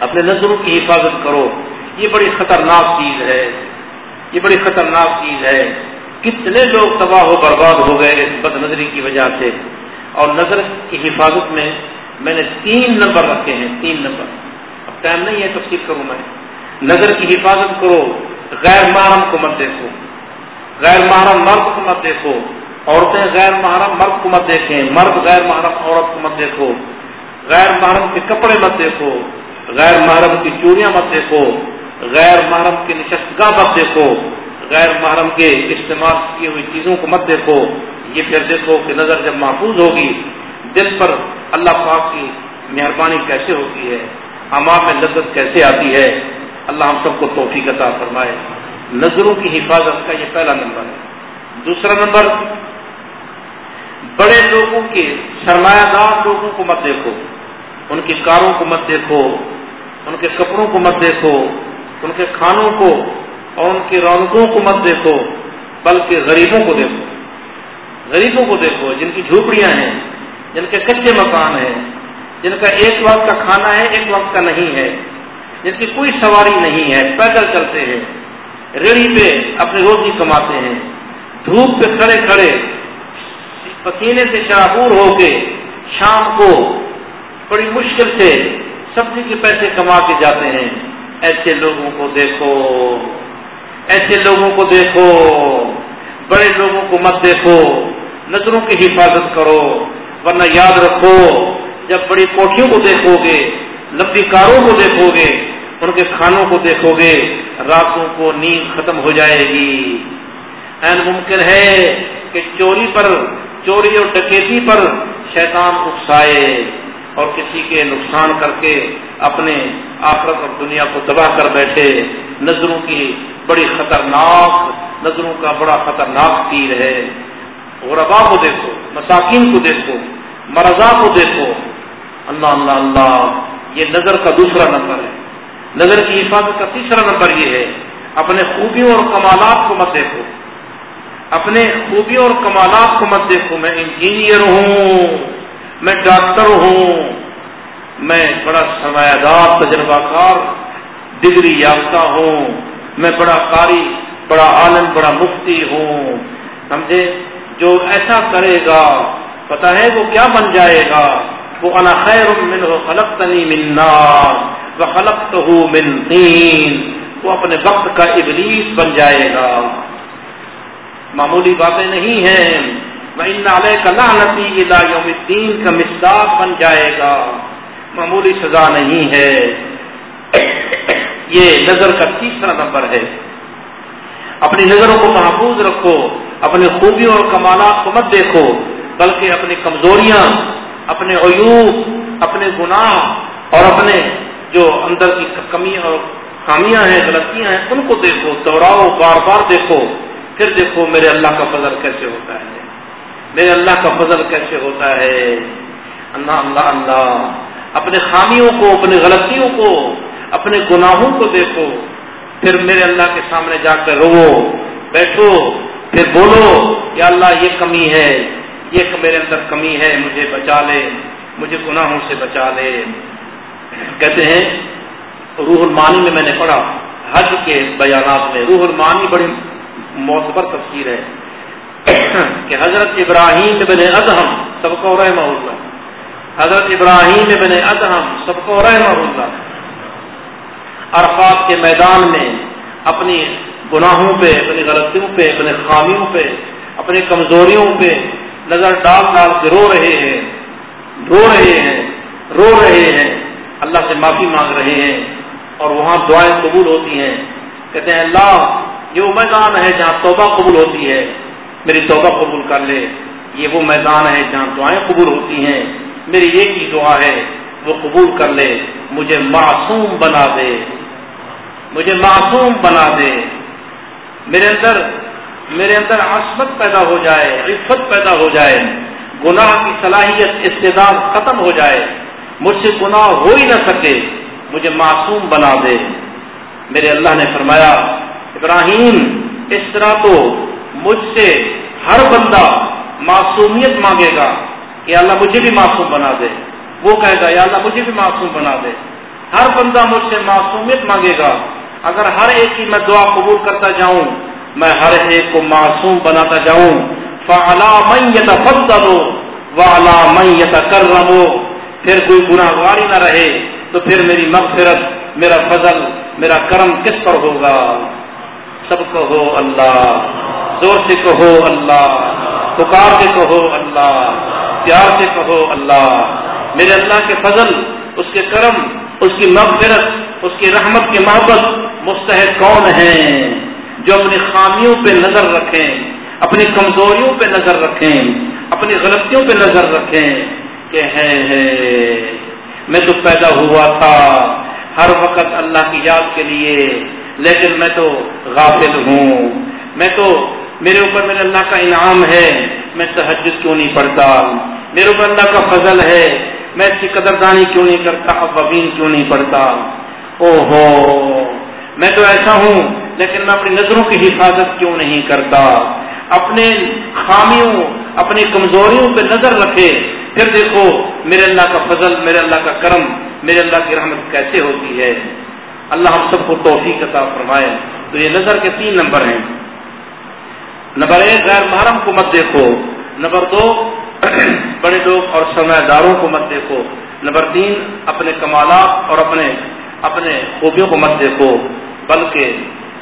اپنے نظروں کی حفاظت کرو۔ یہ بڑی خطرناک چیز ہے۔ یہ بڑی خطرناک چیز ہے۔ کتنے لوگ تباہ و برباد ہو گئے اس بد نظری کی وجہ سے۔ اور نظر کی حفاظت میں میں نے تین نمبر رکھے ہیں، تین نمبر۔ اب ٹائم نہیں ہے، تفصیل کروں میں۔ نظر کی حفاظت کرو، غیر محرم کو مت دیکھو۔ غیر محرم مرد کو مت دیکھو۔ عورتیں غیر محرم مرد کو مت دیکھیں۔ مرد غیر محرم عورت کو مت دیکھو۔ غیر محرم کے کپڑے مت دیکھو۔ غیر محرم کی چوڑیاں مت دیکھو۔ غیر محرم کی نشستگاہ مت دیکھو۔ غیر محرم کے استعمال کی ہوئی چیزوں کو مت دیکھو۔ یہ پھر دیکھو کہ نظر جب محفوظ ہوگی، دل پر اللہ پاک کی مہربانی کیسے ہوتی ہے ہمار میں لذت کیسے آتی ہے۔ اللہ ہم سب کو توفیق عطا فرمائے۔ نظروں کی حفاظت کا یہ پہلا نمبر۔ ہے دوسرا نمبر، بڑے لوگوں کے، سرمایہ دار لوگوں کو مت دیکھو۔ ان کی کاروں کو مت دیکھو۔ ان کے کپڑوں کو مت دیکھو۔ ان کے کھانوں کو اور ان کی رونقوں کو مت دیکھو، بلکہ غریبوں کو دیکھو۔ غریبوں کو دیکھو، جن کی جھوپڑیاں ہیں، جن کے کچے مکان ہیں، جن کا ایک وقت کا کھانا ہے، ایک وقت کا نہیں ہے۔ جن کی کوئی سواری نہیں ہے، پیدل چلتے ہیں، ریڑھی پہ اپنی روزی کماتے ہیں۔ دھوپ پہ کھڑے کھڑے، پسینے سے شرابور ہو کے شام کو بڑی مشکل سے سبزی کے پیسے کما کے جاتے ہیں۔ ایسے لوگوں کو دیکھو۔ ایسے لوگوں کو دیکھو، بڑے لوگوں کو مت دیکھو، نظروں کی حفاظت کرو، ورنہ یاد رکھو، جب بڑی کوٹھیوں کو دیکھو گے، لمبی کاروں کو دیکھو گے ان کے کھانوں کو دیکھو گے، راتوں کو نیند ختم ہو جائے گی۔ این ممکن ہے کہ چوری پر، چوری اور ڈکیتی پر شیطان اکسائے اور کسی کے نقصان کر کے اپنے آخرت اور دنیا کو تباہ کر بیٹھے۔ نظروں کی بڑی خطرناک، نظروں کا بڑا خطرناک تیر ہے۔ غربا کو دیکھو، مساکین کو دیکھو مرضا کو دیکھو۔ اللہ اللہ اللہ، یہ نظر کا دوسرا نمبر ہے۔ نظر کی حفاظت کا تیسرا نمبر یہ ہے۔ اپنے خوبیوں اور کمالات کو مت دیکھو۔ اپنے خوبیوں اور کمالات کو مت دیکھو۔ میں انجینئر ہوں، میں ڈاکٹر ہوں۔ میں بڑا سرمایہ دار تجربہ کار ڈگری یافتہ ہوں۔ میں بڑا قاری، بڑا عالم، بڑا مفتی ہوں۔ سمجھے؟ جو ایسا کرے گا پتا ہے وہ کیا بن جائے گا؟ وہ انا خیر من ہو خلق تنی منا خلق تو من تین۔ وہ اپنے وقت کا ابلیس بن جائے گا۔ معمولی باتیں نہیں ہیں۔ علیہ کا یوم الدین کا مصداق بن جائے گا۔ معمولی سزا نہیں ہے۔ یہ نظر کا تیسرا نمبر ہے۔ اپنی نظروں کو محفوظ رکھو، اپنی خوبیوں اور کمالات کو مت دیکھو، بلکہ اپنی کمزوریاں، اپنے عیوب، اپنے گناہ اور اپنے جو اندر کی کمی اور خامیاں ہیں، غلطیاں ہیں، ان کو دیکھو دوہراؤ بار بار دیکھو، پھر دیکھو میرے اللہ کا فضل کیسے ہوتا ہے۔ میرے اللہ کا فضل کیسے ہوتا ہے؟ اللہ اللہ اللہ۔ اپنے خامیوں کو، اپنی غلطیوں کو، اپنے گناہوں کو دیکھو، پھر میرے اللہ کے سامنے جا کر رو، بیٹھو، پھر بولو، یا اللہ یہ کمی ہے، یہ میرے اندر کمی ہے، مجھے بچا لے، مجھے گناہوں سے بچا لے۔ کہتے ہیں، روح المانی میں میں نے پڑھا، حج کے بیانات میں، روح المانی بڑی معتبر تفسیر ہے۔ کہ حضرت ابراہیم بن ادہم سب کو رحمہ اللہ حضرت ابراہیم بن ادہم سب کو رحمہ اللہ عرفات کے میدان میں اپنی گناہوں پہ، اپنی غلطیوں پہ، اپنے خامیوں پہ، اپنی کمزوریوں پہ نظر ڈال ڈال کے رو رہے ہیں، رو رہے ہیں، رو رہے ہیں۔ اللہ سے معافی مانگ رہے ہیں اور وہاں دعائیں قبول ہوتی ہیں۔ کہتے ہیں، اللہ، یہ وہ میدان ہے جہاں توبہ قبول ہوتی ہے۔ میری توبہ قبول کر لے۔ یہ وہ میدان ہے جہاں دعائیں قبول ہوتی ہیں۔ میری ایک ہی دعا ہے، وہ قبول کر لے، مجھے معصوم بنا دے۔ مجھے معصوم بنا دے۔ میرے اندر میرے اندر عصمت پیدا ہو جائے، عفت پیدا ہو جائے۔ گناہ کی صلاحیت استداد ختم ہو جائے۔ مجھ سے گناہ ہو ہی نہ سکے، مجھے معصوم بنا دے۔ میرے اللہ نے فرمایا، ابراہیم، اس طرح تو مجھ سے ہر بندہ معصومیت مانگے گا۔ کہ اللہ مجھے بھی معصوم بنا دے۔ وہ کہے گا، یا اللہ مجھے بھی معصوم بنا دے۔ ہر بندہ مجھ سے معصومیت مانگے گا۔ اگر ہر ایک کی میں دعا قبول کرتا جاؤں، میں ہر ایک کو معصوم بناتا جاؤں۔ فعلا من یتفضل وعلا من یتکرم پھر کوئی گناہ گاری نہ رہے، تو پھر میری مغفرت، میرا فضل، میرا کرم کس پر ہوگا؟ سب کہو اللہ۔ زور سے کہو اللہ۔ پکار سے کہو اللہ۔ پیار سے کہو اللہ، میرے اللہ کے فضل، اس کے کرم، اس کی مغفرت، اس کی رحمت کی محبت مستحق کون ہیں؟ جو اپنی خامیوں پہ نظر رکھیں، اپنی کمزوریوں پہ نظر رکھیں، اپنی غلطیوں پہ نظر رکھیں، کہ ہے میں تو پیدا ہوا تھا ہر وقت اللہ کی یاد کے لیے، لیکن میں تو غافل ہوں۔ میں تو میرے اوپر میرے اللہ کا انعام ہے، میں تحجد کیوں نہیں پڑھتا؟ میرے اوپر اللہ کا فضل ہے، میں اس کی قدردانی کیوں نہیں کرتا؟ ابین کیوں نہیں پڑھتا؟ او ہو میں تو ایسا ہوں، لیکن میں اپنی نظروں کی حفاظت کیوں نہیں کرتا؟ اپنے خامیوں، اپنی کمزوریوں پہ نظر رکھے، پھر دیکھو میرے اللہ کا فضل، میرے اللہ کا کرم، میرے اللہ کی رحمت کیسے ہوتی ہے؟ اللہ ہم سب کو توفیق عطا فرمائے۔ تو یہ نظر کے تین نمبر ہیں۔ نمبر ایک غیر محرم کو مت دیکھو، نمبر دو، بڑے لوگ اور سرمایہ داروں کو مت دیکھو۔ نمبر تین، اپنے کمالات اور اپنے اپنے خوبیوں کو مت دیکھو، بلکہ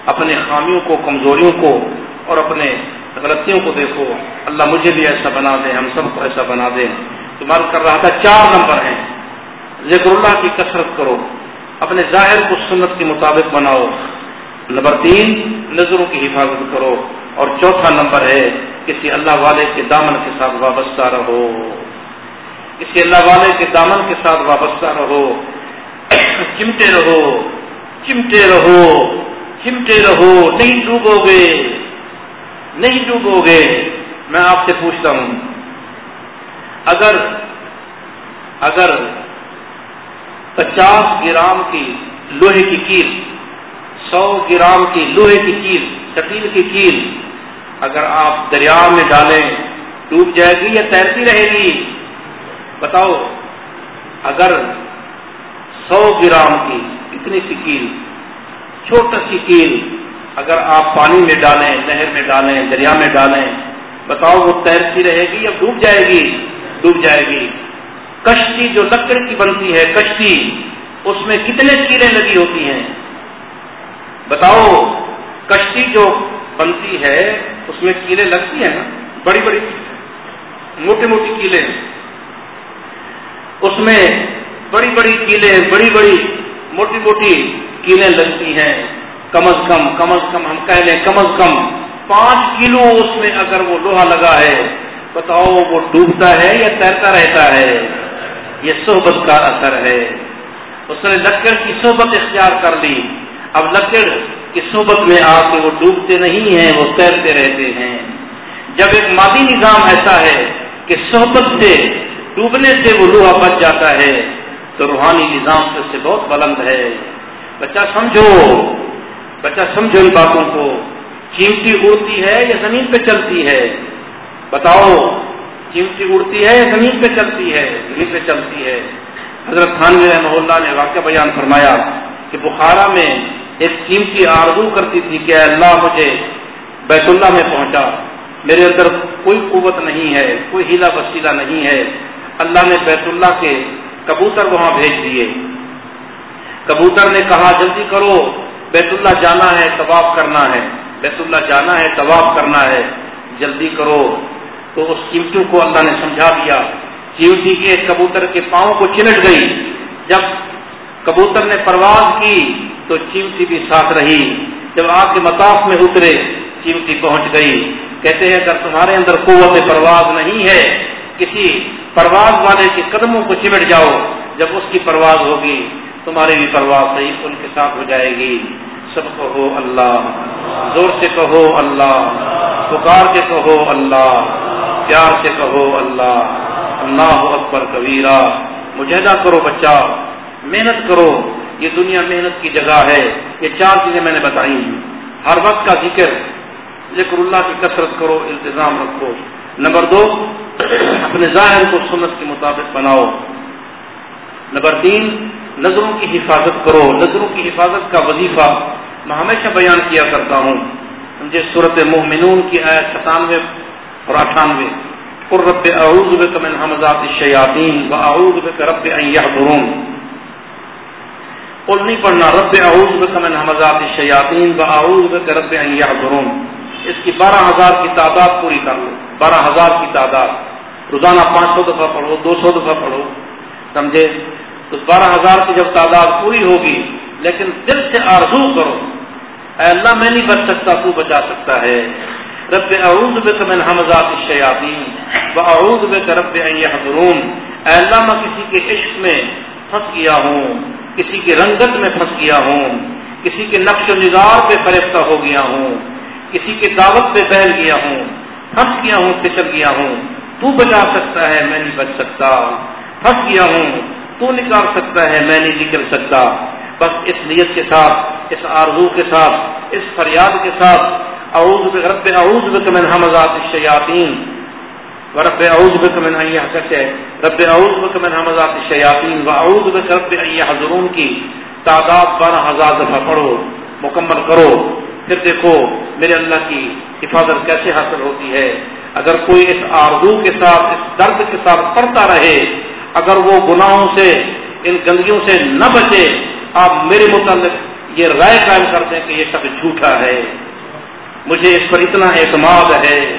اپنے خامیوں کو، کمزوریوں کو اور اپنے غلطیوں کو دیکھو۔ اللہ مجھے بھی ایسا بنا دے، ہم سب کو ایسا بنا دے۔ تو مرد کر رہا تھا، چار نمبر ہیں۔ ذکر اللہ کی کثرت کرو، اپنے ظاہر کو سنت کے مطابق بناؤ۔ نمبر تین، نظروں کی حفاظت کرو۔ اور چوتھا نمبر ہے کسی اللہ والے کے دامن کے ساتھ وابستہ رہو۔ کسی اللہ والے کے دامن کے ساتھ وابستہ رہو۔ چمٹے رہو۔ چمٹے رہو۔ چمٹے رہو۔ نہیں ڈوبو گے نہیں ڈوبو گے میں آپ سے پوچھتا ہوں، اگر اگر پچاس گرام کی لوہے کی کیل، سو گرام کی لوہے کی کیل سٹیل کی کیل اگر آپ دریا میں ڈالیں، ڈوب جائے گی یا تیرتی رہے گی؟ بتاؤ، اگر سو گرام کی اتنی سی کیل، چھوٹا سی کیل اگر آپ پانی میں ڈالیں، نہر میں ڈالیں، دریا میں ڈالیں، بتاؤ وہ تیرتی رہے گی یا ڈوب جائے گی؟ ڈوب جائے گی۔ کشتی جو لکڑ کی بنتی ہے، کشتی، اس میں کتنے کیلیں لگی ہوتی ہیں؟ بتاؤ، کشتی جو بنتی ہے، اس میں کیلیں لگتی ہیں نا، بڑی بڑی موٹی موٹی کیلیں اس میں بڑی بڑی کیلیں بڑی بڑی موٹی موٹی کیلیں لگتی ہیں۔ کم از کم کم از کم، ہم کہہ لیں کم از کم، پانچ کلو اس میں اگر وہ لوہا لگا ہے، بتاؤ وہ ڈوبتا ہے یا تیرتا رہتا ہے؟ یہ صحبت کا اثر ہے۔ اس نے لکڑ کی صحبت اختیار کر لی۔ اب لکڑ کی صحبت میں آ کے وہ ڈوبتے نہیں ہیں، وہ تیرتے رہتے ہیں۔ جب ایک مادی نظام ایسا ہے کہ صحبت سے، ڈوبنے سے وہ لوہا بچ جاتا ہے، تو روحانی نظام سے اس سے بہت بلند ہے۔ بچہ سمجھو بچہ سمجھو ان باتوں کو۔ چیمٹی اڑتی ہے یا زمین پہ چلتی ہے؟ بتاؤ چیمٹی اڑتی ہے یا زمین پہ چلتی ہے؟ زمین پہ چلتی ہے۔ حضرت خانوی رحمہ اللہ نے واقعہ بیان فرمایا کہ بخارا میں ایک قیمتی آرزو کرتی تھی کہ اللہ مجھے بیت اللہ میں پہنچا۔ میرے اندر کوئی قوت نہیں ہے، کوئی ہیلا وسیلہ نہیں ہے۔ اللہ نے بیت اللہ کے کبوتر وہاں بھیج دیے۔ کبوتر نے کہا، جلدی کرو، بیت اللہ جانا ہے، طواف کرنا ہے۔ بیت اللہ جانا ہے، طواف کرنا ہے۔ جلدی کرو۔ تو اس قیمتوں کو اللہ نے سمجھا دیا۔ چیمٹی جی کے کبوتر کے پاؤں کو چلٹ گئی۔ جب کبوتر نے پرواز کی تو چیمٹی بھی ساتھ رہی۔ جب آپ کے مطاف میں اترے، چیمٹی پہنچ گئی۔ کہتے ہیں، اگر تمہارے اندر قوت پرواز نہیں ہے، کسی پرواز والے کے قدموں کو چمٹ جاؤ، جب اس کی پرواز ہوگی، تمہاری بھی پرواز صحیح ان کے ساتھ ہو جائے گی۔ سب کہو اللہ، زور سے کہو اللہ، پکار کے کہو اللہ، پیار سے کہو اللہ۔ اللہ اکبر کبیرہ، مجاہدہ کرو بچہ۔ محنت کرو، یہ دنیا محنت کی جگہ ہے۔ یہ چار چیزیں میں نے بتائی ہر وقت کا ذکر ذکر اللہ کی کثرت کرو التظام رکھو۔ نمبر دو، اپنے ظاہر کو سنت کے مطابق بناؤ۔ نمبر تین، نظروں کی حفاظت کرو۔ نظروں کی حفاظت کا وظیفہ میں ہمیشہ بیان کیا کرتا ہوں۔ مجھے صورت مومنون کی آیت ستانوے اور اٹھانوے۔ رب اعوذ بک من حمزات الشیاطین و اعوذ بک رب ان یحضرون۔ قل نہیں پڑھنا، رب اعوذ بک من حمزات الشیاطین و اعوذ بک رب ان یحضرون اس کی بارہ ہزار کی تعداد پوری کر لو۔ بارہ ہزار کی تعداد۔ روزانہ پانچ سو دفعہ پڑھو، دو سو دفعہ پڑھو۔ سمجھے؟ تو بارہ ہزار کی جب تعداد پوری ہوگی، لیکن دل سے آرزو کرو، اے اللہ میں نہیں بچ سکتا، تو بچا سکتا ہے۔ رب اعوذ بک من حمزات الشیاطین و اعوذ بک رب ان یحضرون اے اللہ میں کسی کے عشق میں پھنس گیا ہوں۔ کسی کے رنگت میں پھنس گیا ہوں، کسی کے نقش و نگار پہ فریفتہ ہو گیا ہوں، کسی کی دعوت پہ پھیل گیا ہوں، پھنس گیا ہوں، پھسل گیا ہوں۔ تو بچا سکتا ہے، میں نہیں بچ سکتا۔ پھنس گیا ہوں، تو نکال سکتا ہے، میں نہیں نکل سکتا۔ بس اس نیت کے ساتھ، اس آرزو کے ساتھ، اس فریاد کے ساتھ، اعوذ رب، اعوذ بک من حمزات الشیاطین۔ ورب اعوذ بک من ان کیسے رب اعوذ بک من حمزات الشیاطین و اعوذ بک رب ان یحضرون کی. تعداد بارہ ہزار دفعہ پڑھو، مکمل کرو. پھر دیکھو، میرے اللہ کی حفاظت کیسے حاصل ہوتی ہے؟ اگر کوئی اس آرزو کے ساتھ، اس درد کے ساتھ پڑھتا رہے، اگر وہ گناہوں سے، ان گندگیوں سے نہ بچے، آپ میرے متعلق یہ رائے قائم کر دیں کہ یہ سب جھوٹا ہے۔ مجھے اس پر اتنا اعتماد ہے۔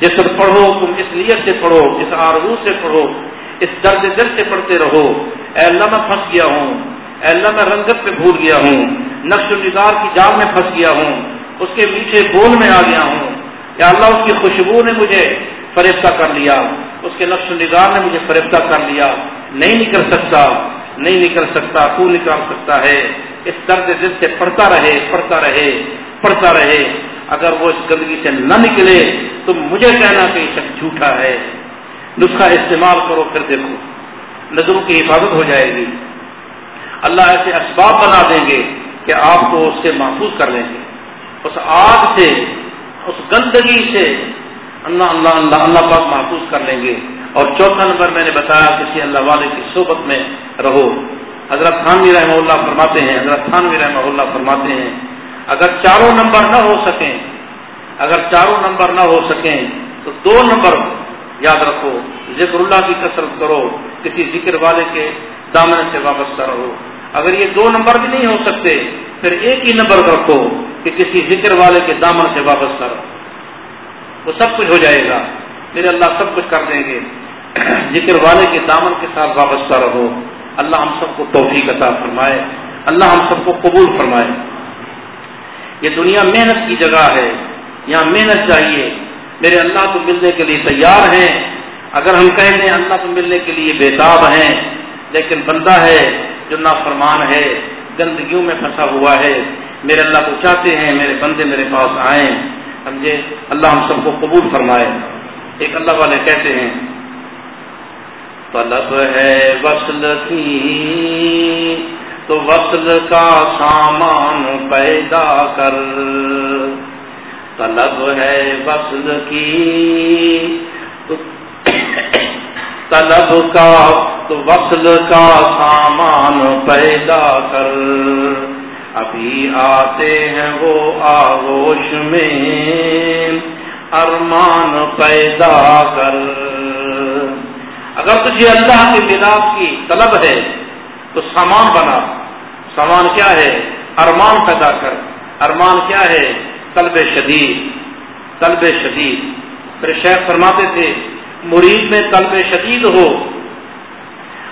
جس پر پڑھو، تم اس نیت سے پڑھو، اس آرزو سے پڑھو، اس درد دل سے پڑھتے رہو۔ اے اللہ، میں پھنس گیا ہوں۔ اے اللہ، میں رنگت پہ بھول گیا ہوں۔ نقش و نگار کی جال میں پھنس گیا ہوں۔ اس کے میٹھے بول میں آ گیا ہوں۔ یا اللہ، اس کی خوشبو نے مجھے فریفتہ کر لیا۔ اس کے نقش و نگار نے مجھے فریفتہ کر لیا۔ نہیں نکل سکتا، نہیں نکل سکتا، تو نکال سکتا ہے۔ اس درد دل سے پڑھتا رہے پڑھتا رہے پڑھتا رہے۔ اگر وہ اس گندگی سے نہ نکلے تو مجھے کہنا کہ یہ سب جھوٹا ہے۔ نسخہ استعمال کرو، پھر دیکھو۔ نظروں کی حفاظت ہو جائے گی۔ اللہ ایسے اسباب بنا دیں گے کہ آپ کو اس سے محفوظ کر لیں گے۔ اس آگ سے، اس گندگی سے اللہ اللہ اللہ اللہ پاک محفوظ کر لیں گے۔ اور چوتھا نمبر میں نے بتایا کسی اللہ والے کی صحبت میں رہو۔ حضرت خانوی رحمہ اللہ فرماتے ہیں، حضرت خانوی رحمہ اللہ فرماتے ہیں اگر چاروں نمبر نہ ہو سکیں، اگر چاروں نمبر نہ ہو سکیں، تو دو نمبر یاد رکھو، ذکر اللہ کی کثرت کرو، کسی ذکر والے کے دامن سے وابستہ رہو۔ اگر یہ دو نمبر بھی نہیں ہو سکتے، پھر ایک ہی نمبر رکھو کہ کسی ذکر والے کے دامن سے واپس کرو وہ سب کچھ ہو جائے گا۔ پھر اللہ سب کچھ کر دیں گے۔ ذکر والے کے دامن کے ساتھ وابستہ رہو۔ اللہ ہم سب کو توفیق عطا فرمائے۔ اللہ ہم سب کو قبول فرمائے۔ یہ دنیا محنت کی جگہ ہے، یہاں محنت چاہیے۔ میرے اللہ کو ملنے کے لیے تیار ہیں۔ اگر ہم کہیں دیں اللہ کو ملنے کے لیے بےتاب ہیں، لیکن بندہ ہے جو نافرمان ہے، گندگیوں میں پھنسا ہوا ہے۔ میرے اللہ کو چاہتے ہیں، میرے بندے میرے پاس آئیں۔ سمجھے؟ اللہ ہم سب کو قبول فرمائے۔ ایک اللہ والے کہتے ہیں، طلب ہے وصل کی۔ تو وصل کا سامان پیدا کر۔ طلب ہے وصل کی۔ طلب کا تو وصل کا سامان پیدا کر۔ ابھی آتے ہیں وہ آغوش میں۔ ارمان پیدا کر۔ اگر تجھے اللہ کے ملاپ کی طلب ہے تو سامان بنا۔ سامان کیا ہے؟ ارمان پیدا کر۔ ارمان کیا ہے؟ طلب شدید۔ طلب شدید۔ پھر شیخ فرماتے تھے، مرید میں طلب شدید ہو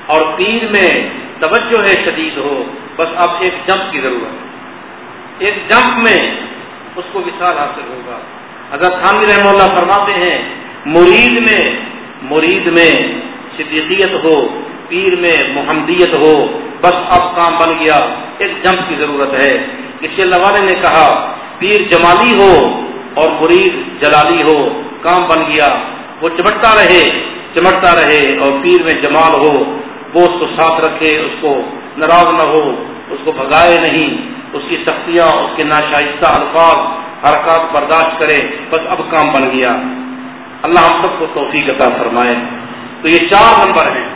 اور پیر میں توجہ ہے شدید ہو۔ بس اب ایک جمپ کی ضرورت ایک جمپ میں اس کو وشال حاصل ہوگا۔ اگر خانگی رحم اللہ فرماتے ہیں، مرید میں مرید میں صدیقیت ہو۔ پیر میں محمدیت ہو، بس اب کام بن گیا، ایک جمپ کی ضرورت ہے۔ کسی اللہ والے نے کہا، پیر جمالی ہو اور مرید جلالی ہو، کام بن گیا۔ وہ چمٹتا رہے چمٹتا رہے اور پیر میں جمال ہو۔ وہ اس کو ساتھ رکھے، اس کو ناراض نہ ہو، اس کو بھگائے نہیں۔ اس کی سختیاں، اس کے ناشائستہ الفاظ، حرکات برداشت کرے، بس اب کام بن گیا۔ اللہ ہم سب کو توفیق عطا فرمائے۔ تو یہ چار نمبر ہیں۔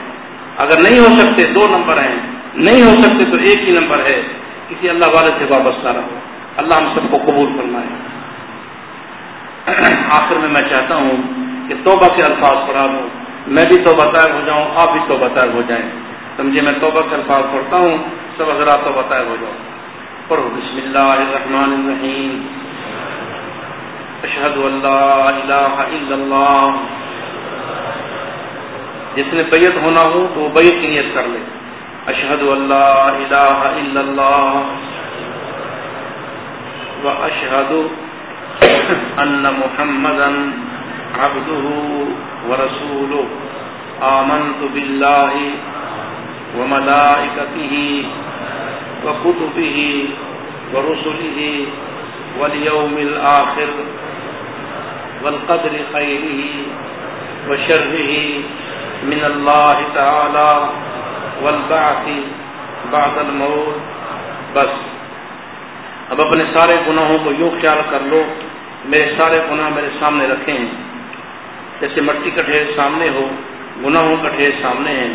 اگر نہیں ہو سکتے، دو نمبر ہیں۔ نہیں ہو سکتے تو ایک ہی نمبر ہے۔ کسی اللہ والے سے وابستہ رہو۔ اللہ ہم سب کو قبول فرمائے۔ آخر میں میں چاہتا ہوں کہ توبہ کے الفاظ پڑھا دوں میں بھی توبہ طائب ہو جاؤں، آپ بھی توبہ طائب ہو جائیں۔ سمجھے میں توبہ کے الفاظ پڑھتا ہوں، سب حضرات توبہ طائب ہو جاؤ پڑھو، بسم اللہ الرحمن الرحیم۔ اشہد اللہ الہ الا اللہ۔ جس نے بیت ہونا ہو تو وہ بیت کی نیت کر لے۔ اشہد اللہ الہ الا اللہ۔ و اشہد ان محمدا عبده ورسوله آمنت بالله وملائكته وكتبه ورسله واليوم الآخر والقدر خيره وشره من الله تعالى والبعث بعد الموت. بس. اب اپنے سارے گناہوں کو یوں خیال کر لو، میرے سارے گناہ میرے سامنے رکھے ہیں جیسے مٹی کا ڈھیر سامنے ہو، گناہوں کا ڈھیر سامنے ہے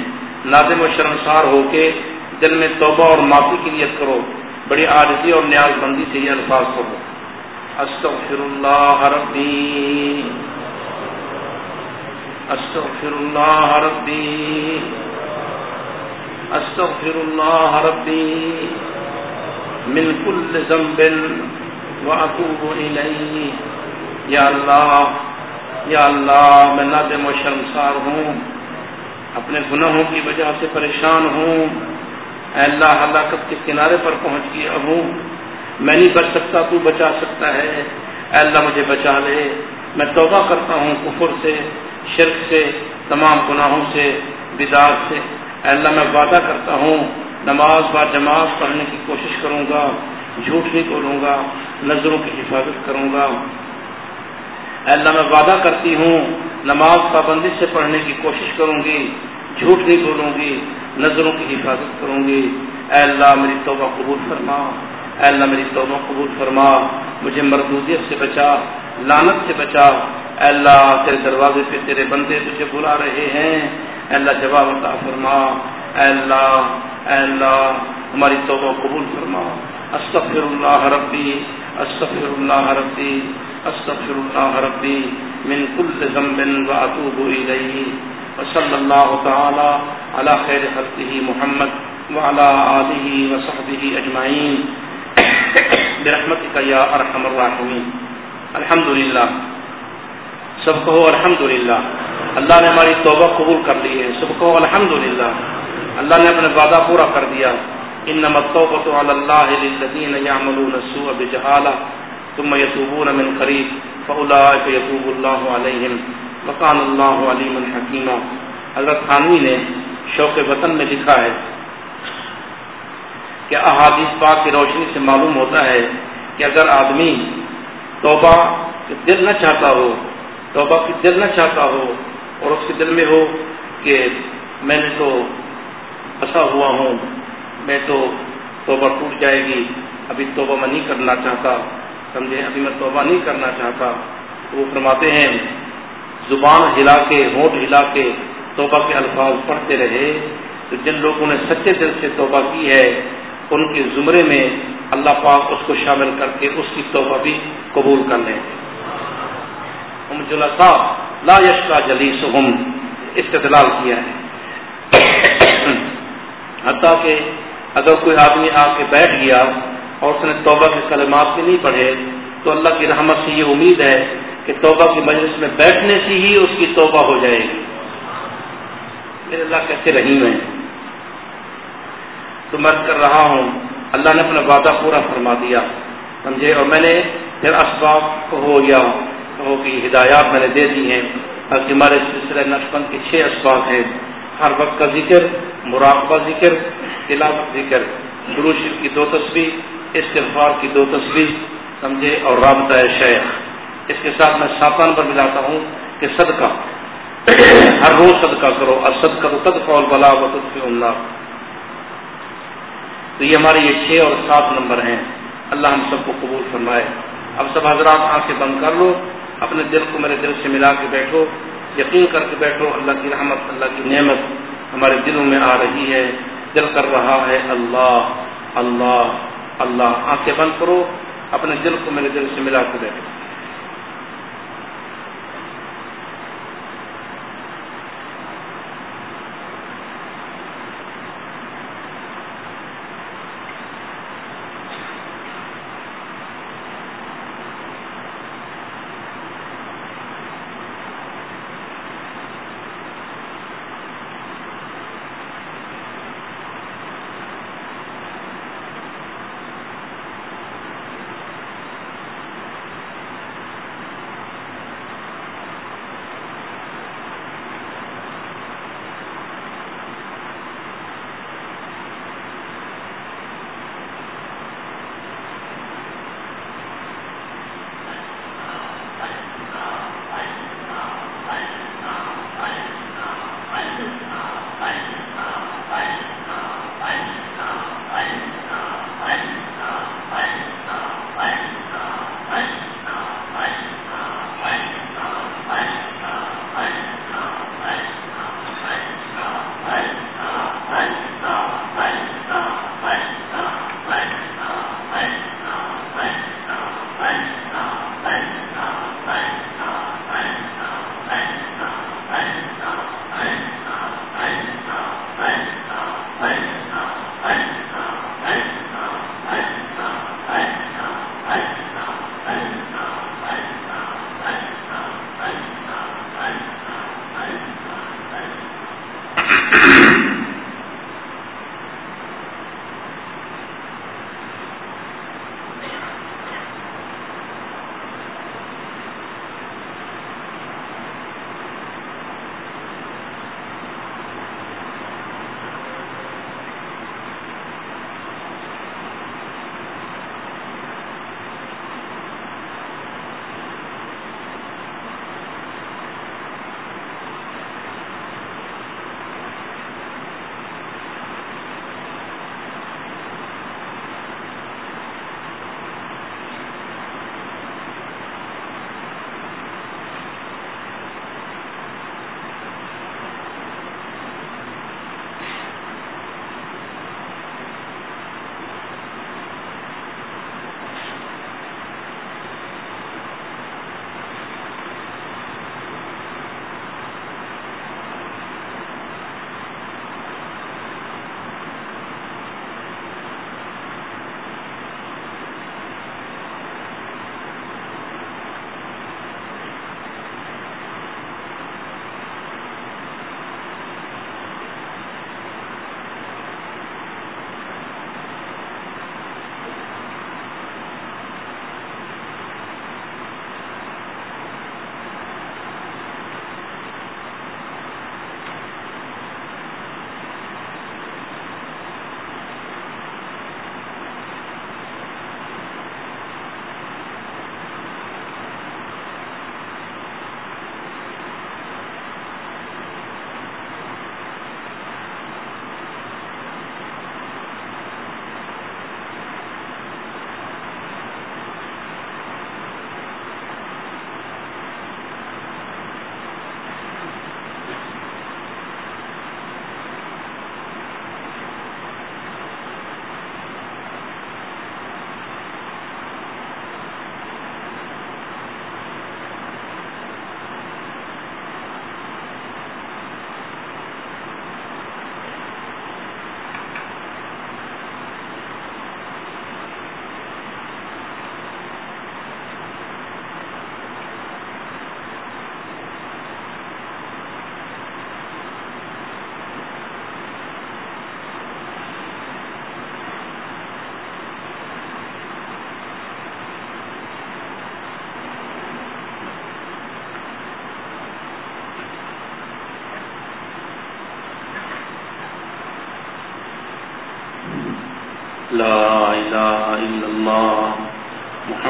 نادم و شرمسار ہو کے دل میں توبہ اور معافی کی نیت کرو۔ بڑی عادتی اور نیاز بندی سے یہ الفاظ کرو استغفر اللہ ربی۔ استغفر اللہ ربی استغفر اللہ ربی من کل ذنب واتوب الیہ یا اللہ یا اللہ میں نادم و شرمسار ہوں، اپنے گناہوں کی وجہ سے پریشان ہوں۔ اے اللہ ہلاکت کے کنارے پر پہنچ گیا ہوں؟ میں نہیں بچ سکتا، تو بچا سکتا ہے۔ اے اللہ، مجھے بچا لے۔ میں توبہ کرتا ہوں کفر سے۔ شرک سے، تمام گناہوں سے بداعت سے۔ اے اللہ، میں وعدہ کرتا ہوں، نماز با جماعت پڑھنے کی کوشش کروں گا، جھوٹ نہیں بولوں گا، نظروں کی حفاظت کروں گا۔ اللہ، میں وعدہ کرتی ہوں، نماز پابندی سے پڑھنے کی کوشش کروں گی، جھوٹ نہیں بولوں گی، نظروں کی حفاظت کروں گی۔ اے اللہ، میری توبہ قبول فرما۔ اے اللہ، میری توبہ قبول فرما۔ مجھے مردودیت سے بچا لانت سے بچا۔ اللہ تیرے دروازے پہ تیرے بندے تجھے بلا رہے ہیں۔ اللہ جواب عطا فرما۔ اللہ اللہ، ہماری توبہ قبول فرما۔ استغفر اللہ ربی استغفر اللہ ربی استغفر الله ربي من كل ذنب واتوب اليه وصلى الله تعالى على خير خلقه محمد وعلى اله وصحبه اجمعين برحمتك يا ارحم الراحمين الحمد لله سب کو الحمد للہ اللہ نے ہماری توبہ قبول کر لی ہے۔ سب کو الحمد للہ اللہ نے اپنے وعدہ پورا کر دیا۔ ان نمت توبت اللہ للذین یعملون السوء بجہالہ ثم يتوبون من قريب فاولئك يتوب الله عليهم وكان الله عليما حكيما حضرت خانوی نے شوق وطن میں لکھا ہے کہ احادیث پاک کی روشنی سے معلوم ہوتا ہے کہ اگر آدمی توبہ دل نہ چاہتا ہو توبہ کی دل نہ چاہتا ہو اور اس کے دل میں ہو کہ میں نے تو پھنسا ہوا ہوں، میں تو توبہ ٹوٹ جائے گی۔ ابھی توبہ میں نہیں کرنا چاہتا سمجھے ابھی میں توبہ نہیں کرنا چاہتا۔ تو وہ فرماتے ہیں، زبان ہلا کے، ہونٹ ہلا کے توبہ کے الفاظ پڑھتے رہے۔ تو جن لوگوں نے سچے دل سے توبہ کی ہے، ان کے زمرے میں اللہ پاک اس کو شامل کر کے اس کی توبہ بھی قبول کر لیں۔ جلسا لا یش کا جلیس ہم استدلال کیا ہے۔ حتیٰ کہ اگر کوئی آدمی آ کے بیٹھ گیا اور اس نے توبہ کے کلمات بھی نہیں پڑھے، تو اللہ کی رحمت سے یہ امید ہے کہ توبہ کی مجلس میں بیٹھنے سے ہی اس کی توبہ ہو جائے گی۔ میرے اللہ کیسے رحیم ہیں؟ تو میں کر رہا ہوں۔ اللہ نے اپنا وعدہ پورا فرما دیا۔ سمجھے؟ اور میں نے پھر اسباب کو ہو یا کہ ہدایات میں نے دے دی ہیں۔ تاکہ ہمارے سلسلہ نقشبند کے چھ اسباب ہیں۔ ہر وقت کا ذکر، مراقبہ ذکر، تلاوت ذکر۔ دروشر کی دو تصویر استغفار کی دو تصویر سمجھے؟ اور رابطہ شیخ۔ اس کے ساتھ میں ساتان پر ملاتا ہوں کہ صدقہ۔ ہر روز صدقہ کرو۔ اور صدقہ تو تد فول بلا و اللہ تو یہ ہمارے یہ چھ اور سات نمبر ہیں۔ اللہ ہم سب کو قبول فرمائے۔ اب سب حضرات آنکھیں بند کر لو۔ اپنے دل کو میرے دل سے ملا کے بیٹھو، یقین کر کے بیٹھو، اللہ کی رحمت، اللہ کی نعمت ہمارے دلوں میں آ رہی ہے، دل کر رہا ہے، اللہ اللہ اللہ، آنکھیں بند کرو، اپنے دل کو میرے دل سے ملا کے بیٹھو۔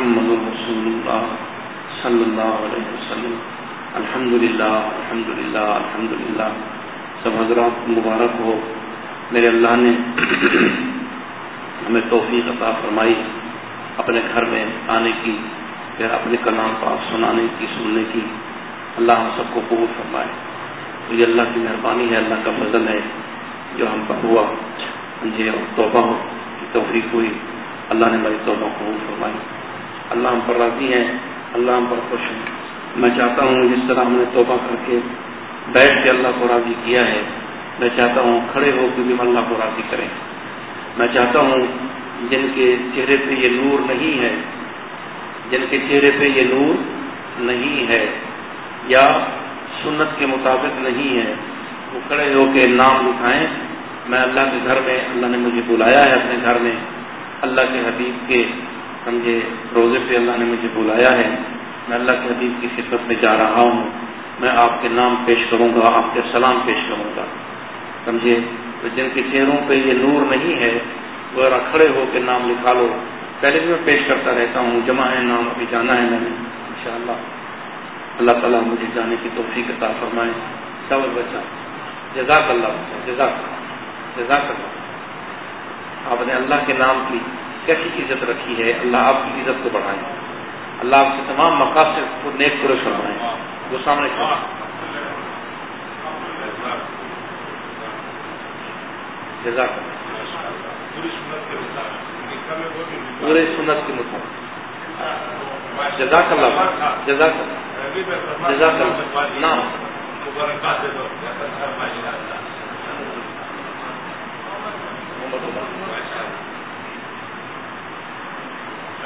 محمد رسول الله صلى الله عليه وسلم۔ الحمد لله الحمد لله الحمد لله سب حضرات مبارک ہو۔ میرے اللہ نے ہمیں توفیق عطا فرمائی۔ اپنے گھر میں آنے کی، پھر اپنے کلام پاک سنانے کی، سننے کی۔ اللہ ہم سب کو قبول فرمائے۔ تو یہ اللہ کی مہربانی ہے، اللہ کا فضل ہے۔ جو ہم پر ہوا مجھے توبہ کی توفیق ہوئی۔ اللہ نے میری توبہ قبول فرمائی۔ اللہ ہم پر راضی ہیں، اللہ ہم پر خوش ہیں۔ میں چاہتا ہوں جس طرح ہم نے توبہ کر کے بیٹھ کے اللہ کو راضی کیا ہے، میں چاہتا ہوں کھڑے ہو کے بھی اللہ کو راضی کریں۔ میں چاہتا ہوں جن کے چہرے پہ یہ نور نہیں ہے، جن کے چہرے پہ یہ نور نہیں ہے یا سنت کے مطابق نہیں ہے، وہ کھڑے ہو کے نام لکھائیں۔ میں اللہ کے گھر میں، اللہ نے مجھے بلایا ہے اپنے گھر میں، اللہ کے حبیب کے سمجھے روزے پہ اللہ نے مجھے بلایا ہے، میں اللہ کے حبیب کی خدمت میں جا رہا ہوں۔ میں آپ کے نام پیش کروں گا، آپ کے سلام پیش کروں گا۔ سمجھے؟ تو جن کے چہروں پہ یہ نور نہیں ہے وہ کھڑے ہو کے نام لکھا لو پہلے بھی میں پیش کرتا رہتا ہوں، جمع ہے نام، ابھی جانا ہے میں نے ان اللہ تعالیٰ مجھے جانے کی توفیق عطا فرمائے۔ چاول بچہ جزاک اللہ، جزاک جزاک اللہ۔ آپ نے اللہ کے نام کی کیسی عزت رکھی ہے، اللہ آپ کی عزت کو بڑھائے اللہ آپ سے تمام مقاصد کو نیک پورے فرمائے جو سامنے جزاک پورے سنت کے مطابق۔ جزاک اللہ جزاک جزاک اللہ نام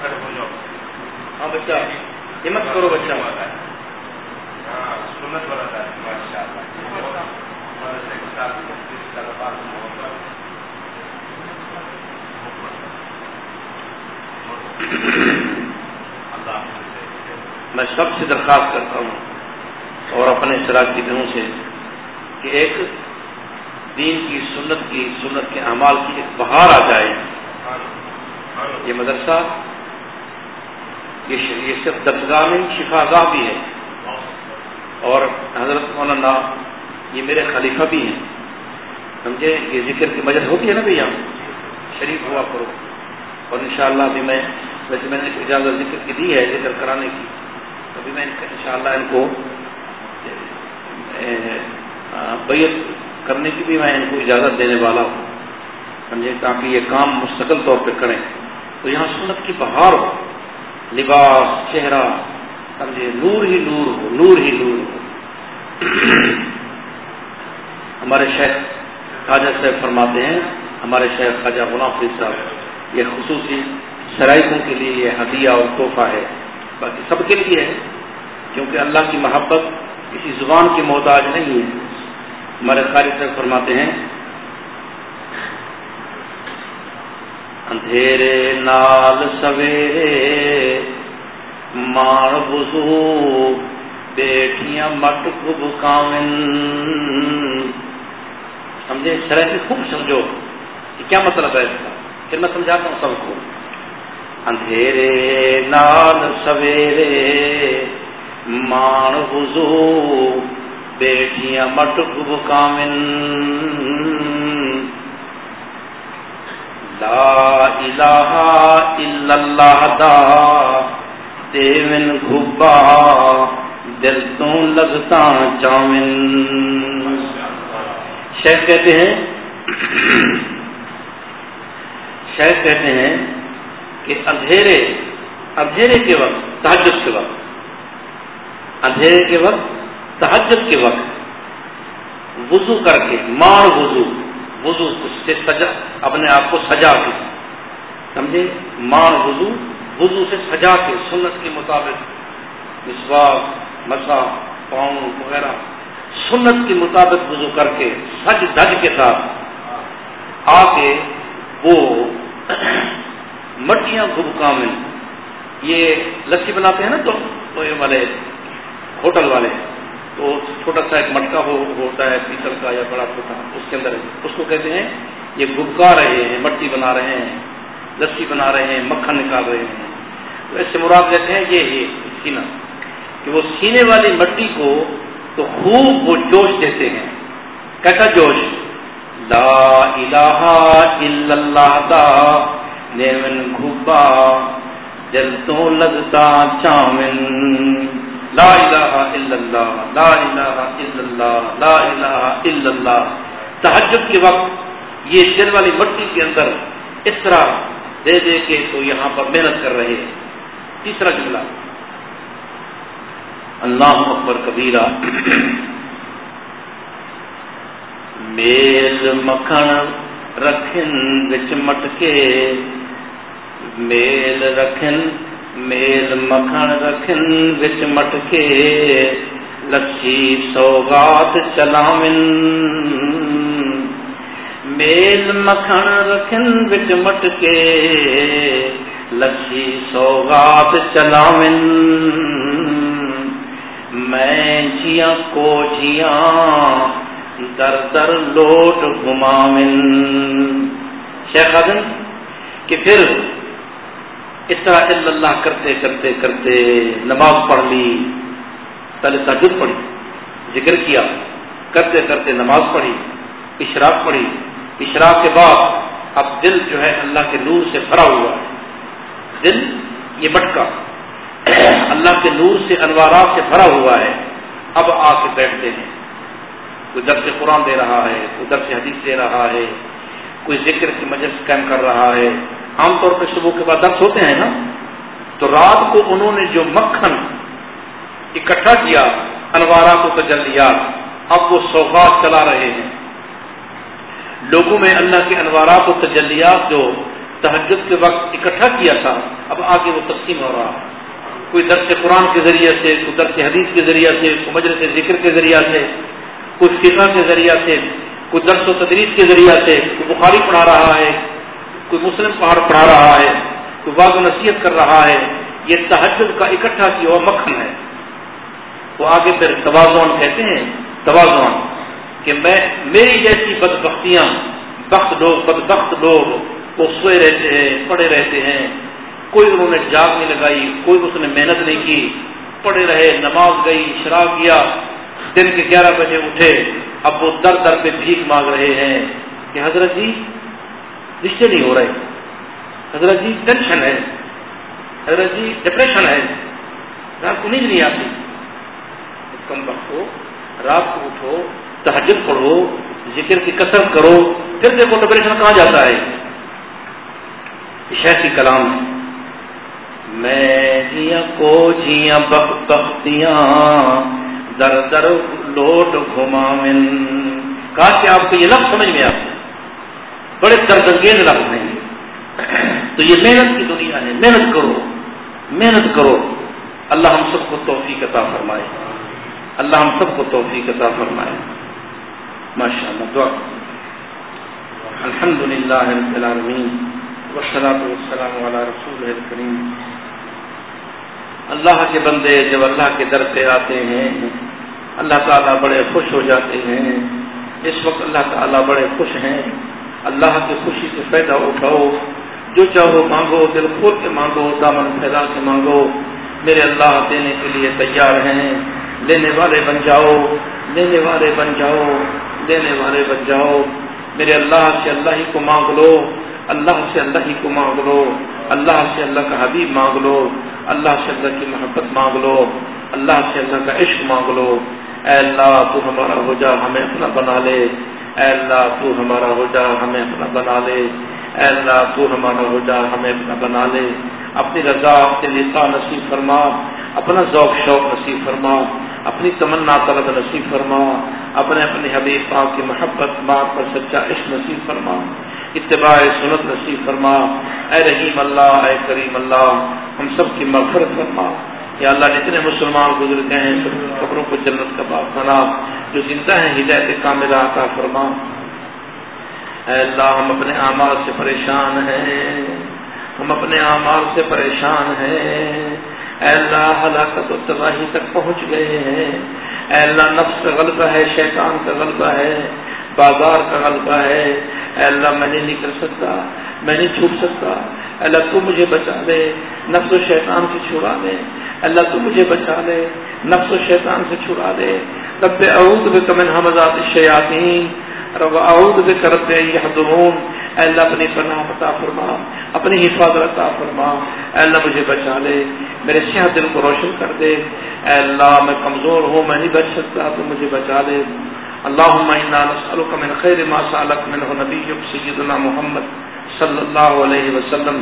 کھڑے ہو جاؤ۔ ہاں بچہ ہمت کرو بچہ۔ ہاں سنت بناتا ہے ماشاء میں سب سے درخواست کرتا ہوں اور اپنے شراکتی دنوں سے کہ ایک دین کی سنت کی سنت کے اعمال کی ایک بہار آ جائے۔ یہ مدرسہ یہ صرف درسگاہ میں شفا گاہ بھی ہے۔ اور حضرت مولانا یہ میرے خلیفہ بھی ہیں۔ سمجھے؟ یہ ذکر کی مجد ہوتی ہے نا بھیا شریف ہوا کرو اور انشاءاللہ ابھی میں ویسے میں نے اجازت ذکر کی دی ہے ذکر کرانے کی۔ ابھی میں انشاءاللہ ان کو بیت کرنے کی بھی میں ان کو اجازت دینے والا ہوں، سمجھے؟ تاکہ یہ کام مستقل طور پہ کریں۔ تو یہاں سنت کی بہار ہو، لباس، چہرہ، سمجھے؟ نور ہی نور ہو، نور ہی نور ہو۔ ہمارے شیخ خواجہ صاحب فرماتے ہیں، ہمارے شیخ خواجہ غلام فرید صاحب، یہ خصوصی شرائطوں کے لیے یہ ہدیہ اور تحفہ ہے۔ باقی سب کے لیے ہے، کیونکہ اللہ کی محبت کسی زبان کی محتاج نہیں ہے۔ ہمارے خالد صاحب فرماتے ہیں، اندھیرے نال سویرے مار بزو، بیٹیاں مٹ خوب کامن۔ سمجھے؟ شرح سے خوب سمجھو۔ کہ کیا مطلب ہے اس کا؟ پھر میں سمجھاتا ہوں سب کو۔ اندھیرے نال سویرے مان بزو بیٹیاں مٹ خوب کامن لا الہ الا اللہ دا دیون گھبا دل تو لگتا چاون شیخ کہتے ہیں شیخ کہتے ہیں کہ اندھیرے اندھیرے کے وقت تحجد کے وقت، اندھیرے کے وقت تحجد کے وقت وضو کر کے، مار وضو وضو اس سے سجا، اپنے آپ کو سجا کے، سمجھے؟ مار وضو وضو سے سجا کے، سنت کے مطابق مسواق مسا، پاؤں وغیرہ، سنت کے مطابق وضو کر کے سج دج کے ساتھ آ کے وہ مٹیاں گھبکا میں یہ لسی بناتے ہیں نا تو والے ہوٹل والے۔ تو چھوٹا سا ایک مٹکا ہو، ہوتا ہے پیتل کا یا بڑا چھوٹا اس کے اندر اس کو کہتے ہیں، یہ گبکا رہے ہیں مٹی بنا رہے ہیں، لسی بنا رہے ہیں، مکھن نکال رہے ہیں۔ تو ایسے مراد کہتے ہیں یہ سینا کہ وہ سینے والی مٹی کو تو خوب وہ جوش دیتے ہیں۔ کیسا جوش؟ لا الہ الا اللہ دا نیمن گھبا جل تو لگتا چامن لا الہ الا اللہ لا الہ الا اللہ لا الہ الا اللہ تحجد کے وقت یہ دل والی مٹی کے اندر اس طرح دے دے کے تو یہاں پر محنت کر رہے ہیں تیسرا جملہ اللہ اکبر کبیرہ میل مکھن رکھن بچ مٹکے میل رکھن میل مکھن رکھن بچ مٹکے لکھی سوگات چلاون میل مکھن رکھن بچ مٹکے لکھی سوگات چلاون میں جیا کو جیا در در لوٹ گماون شیخ آدم کہ پھر اس طرح اللہ کرتے کرتے کرتے نماز پڑھ لی پہلے تجد پڑھی، ذکر کیا، کرتے کرتے نماز پڑھی، اشراق پڑھی۔ اشراق کے بعد اب دل جو ہے اللہ کے نور سے بھرا ہوا ہے۔ دل یہ بٹکا اللہ کے نور سے، انوارات سے بھرا ہوا ہے۔ اب آ کے بیٹھتے ہیں۔ کوئی درس قرآن دے رہا ہے، کوئی درس حدیث دے رہا ہے، کوئی ذکر کی مجلس قائم کر رہا ہے۔ عام طور پہ صبح کے بعد درس ہوتے ہیں نا، تو رات کو انہوں نے جو مکھن اکٹھا کیا انوارات و تجلیات اب وہ سوغات چلا رہے ہیں۔ لوگوں میں اللہ کے انوارات و تجلیات جو تحجد کے وقت اکٹھا کیا تھا، اب آگے وہ تقسیم ہو رہا کوئی درس قرآن کے ذریعے سے، کوئی درس حدیث کے ذریعے سے، کوئی مجرس ذکر کے ذریعے سے، کوئی فقہ کے ذریعے سے، کوئی درس و تدریس کے ذریعے سے، کوئی بخاری پڑھا رہا ہے۔ کوئی مسلم پہاڑ پڑھا رہا ہے، کوئی واضح نصیحت کر رہا ہے، یہ تحجد کا اکٹھا کیا ہوا مکھن ہے۔ وہ آگے پھر توازون کہتے ہیں توازون کہ میں، میری جیسی بدبختیاں، بخت لوگ، بدبخت لوگ وہ سوئے رہتے ہیں، پڑے رہتے ہیں۔ کوئی انہوں نے جاگ نہیں لگائی، کوئی اس نے محنت نہیں کی۔ پڑے رہے، نماز گئی، شراب کیا۔ دن کے گیارہ بجے اٹھے۔ اب وہ در در پہ بھیک مانگ رہے ہیں کہ حضرت جی رشتے نہیں ہو رہے۔ حضرت جی ٹینشن ہے۔ حضرت جی ڈپریشن ہے۔ رات کو نیند نہیں آتی۔ کم وقت ہو رات کو اٹھو تحجد پڑھو، ذکر کی کثرت کرو، پھر دیکھو ڈپریشن کہاں جاتا ہے۔ شہسی کلام میں جیا کو جیا بخ بختیاں، در در لوٹ گھماون۔ کہا کہ آپ کو یہ لفظ سمجھ میں آتے۔ بڑے دردنگیز لفظ ہیں۔ تو یہ محنت کی دنیا ہے۔ محنت کرو۔ محنت کرو۔ اللہ ہم سب کو توفیق عطا فرمائے۔ اللہ ہم سب کو توفیق عطا فرمائے۔ ماشاء اللہ دعا۔ الحمد للہ العالمین۔ وسلاۃ والسلام علی رسول کریم اللہ کے بندے جب اللہ کے در پہ آتے ہیں، اللہ تعالیٰ بڑے خوش ہو جاتے ہیں۔ اس وقت اللہ تعالیٰ بڑے خوش ہیں۔ اللہ کی خوشی سے پیدا اٹھاؤ جو چاہو مانگو، دل کھول کے مانگو، دامن پھیلا کے مانگو۔ میرے اللہ دینے کے لیے تیار ہیں۔ لینے والے بن جاؤ، لینے والے بن جاؤ، لینے والے بن جاؤ۔ میرے اللہ سے اللہ ہی کو مانگ لو۔ اللہ سے اللہ ہی کو مانگ لو۔ اللہ سے اللہ کا حبیب مانگ لو۔ اللہ سے اللہ کی محبت مانگ لو۔ اللہ سے اللہ کا عشق مانگ لو۔ اے اللہ، تو ہمارا ہو جا ہمیں اپنا بنا لے۔ اے اللہ تو ہمارا ہو جا، ہمیں اپنا بنا لے۔ اے اللہ تو ہمارا ہو جا، ہمیں اپنا بنا لے۔ اپنی رضا، اپنے لطا نصیب فرما۔ اپنا ذوق، شوق نصیب فرما۔ اپنی تمنا، طلب نصیب فرما۔ اپنے اپنے حبیب پاک کی محبت، بات پر سچا عشق نصیب فرما۔ اتباع سنت نصیب فرما۔ اے رحیم اللہ، اے کریم اللہ، ہم سب کی مغفرت فرما۔ یا اللہ جتنے مسلمان گزر گئے ہیں سب خبروں کو جنت کا بات بنا، جو زندہ ہیں، ہدایت کاملہ عطا فرما۔ اے اللہ، ہم اپنے اعمال سے پریشان ہیں۔ ہم اپنے اعمال سے پریشان ہیں۔ اے اللہ، ہلاکت و تباہی تک پہنچ گئے ہیں۔ اے اللہ، نفس کا غلبہ ہے، شیطان کا غلبہ ہے۔ بازار کا غلبہ ہے۔ اے اللہ، میں نہیں نکل سکتا، میں نہیں چھوٹ سکتا۔ اللہ، تو مجھے بچا لے، نفس و شیطان سے چھڑا دے اللہ، تو مجھے بچا لے، نفس و شیطان سے چھڑا دے رب اعوذ بک من حمزات الشیاطین۔ رب اعوذ بک رب یحضرون۔ اے اللہ، اپنی پناہ عطا فرما، اپنی حفاظت عطا فرما۔ اے اللہ، مجھے بچا لے، میرے صحت دل کو روشن کر دے۔ اے اللہ، میں کمزور ہوں، میں نہیں بچ سکتا، تو مجھے بچا لے۔ اللهم انا نسالك من خير ما سالك منه نبيك سيدنا محمد صلى الله عليه وسلم.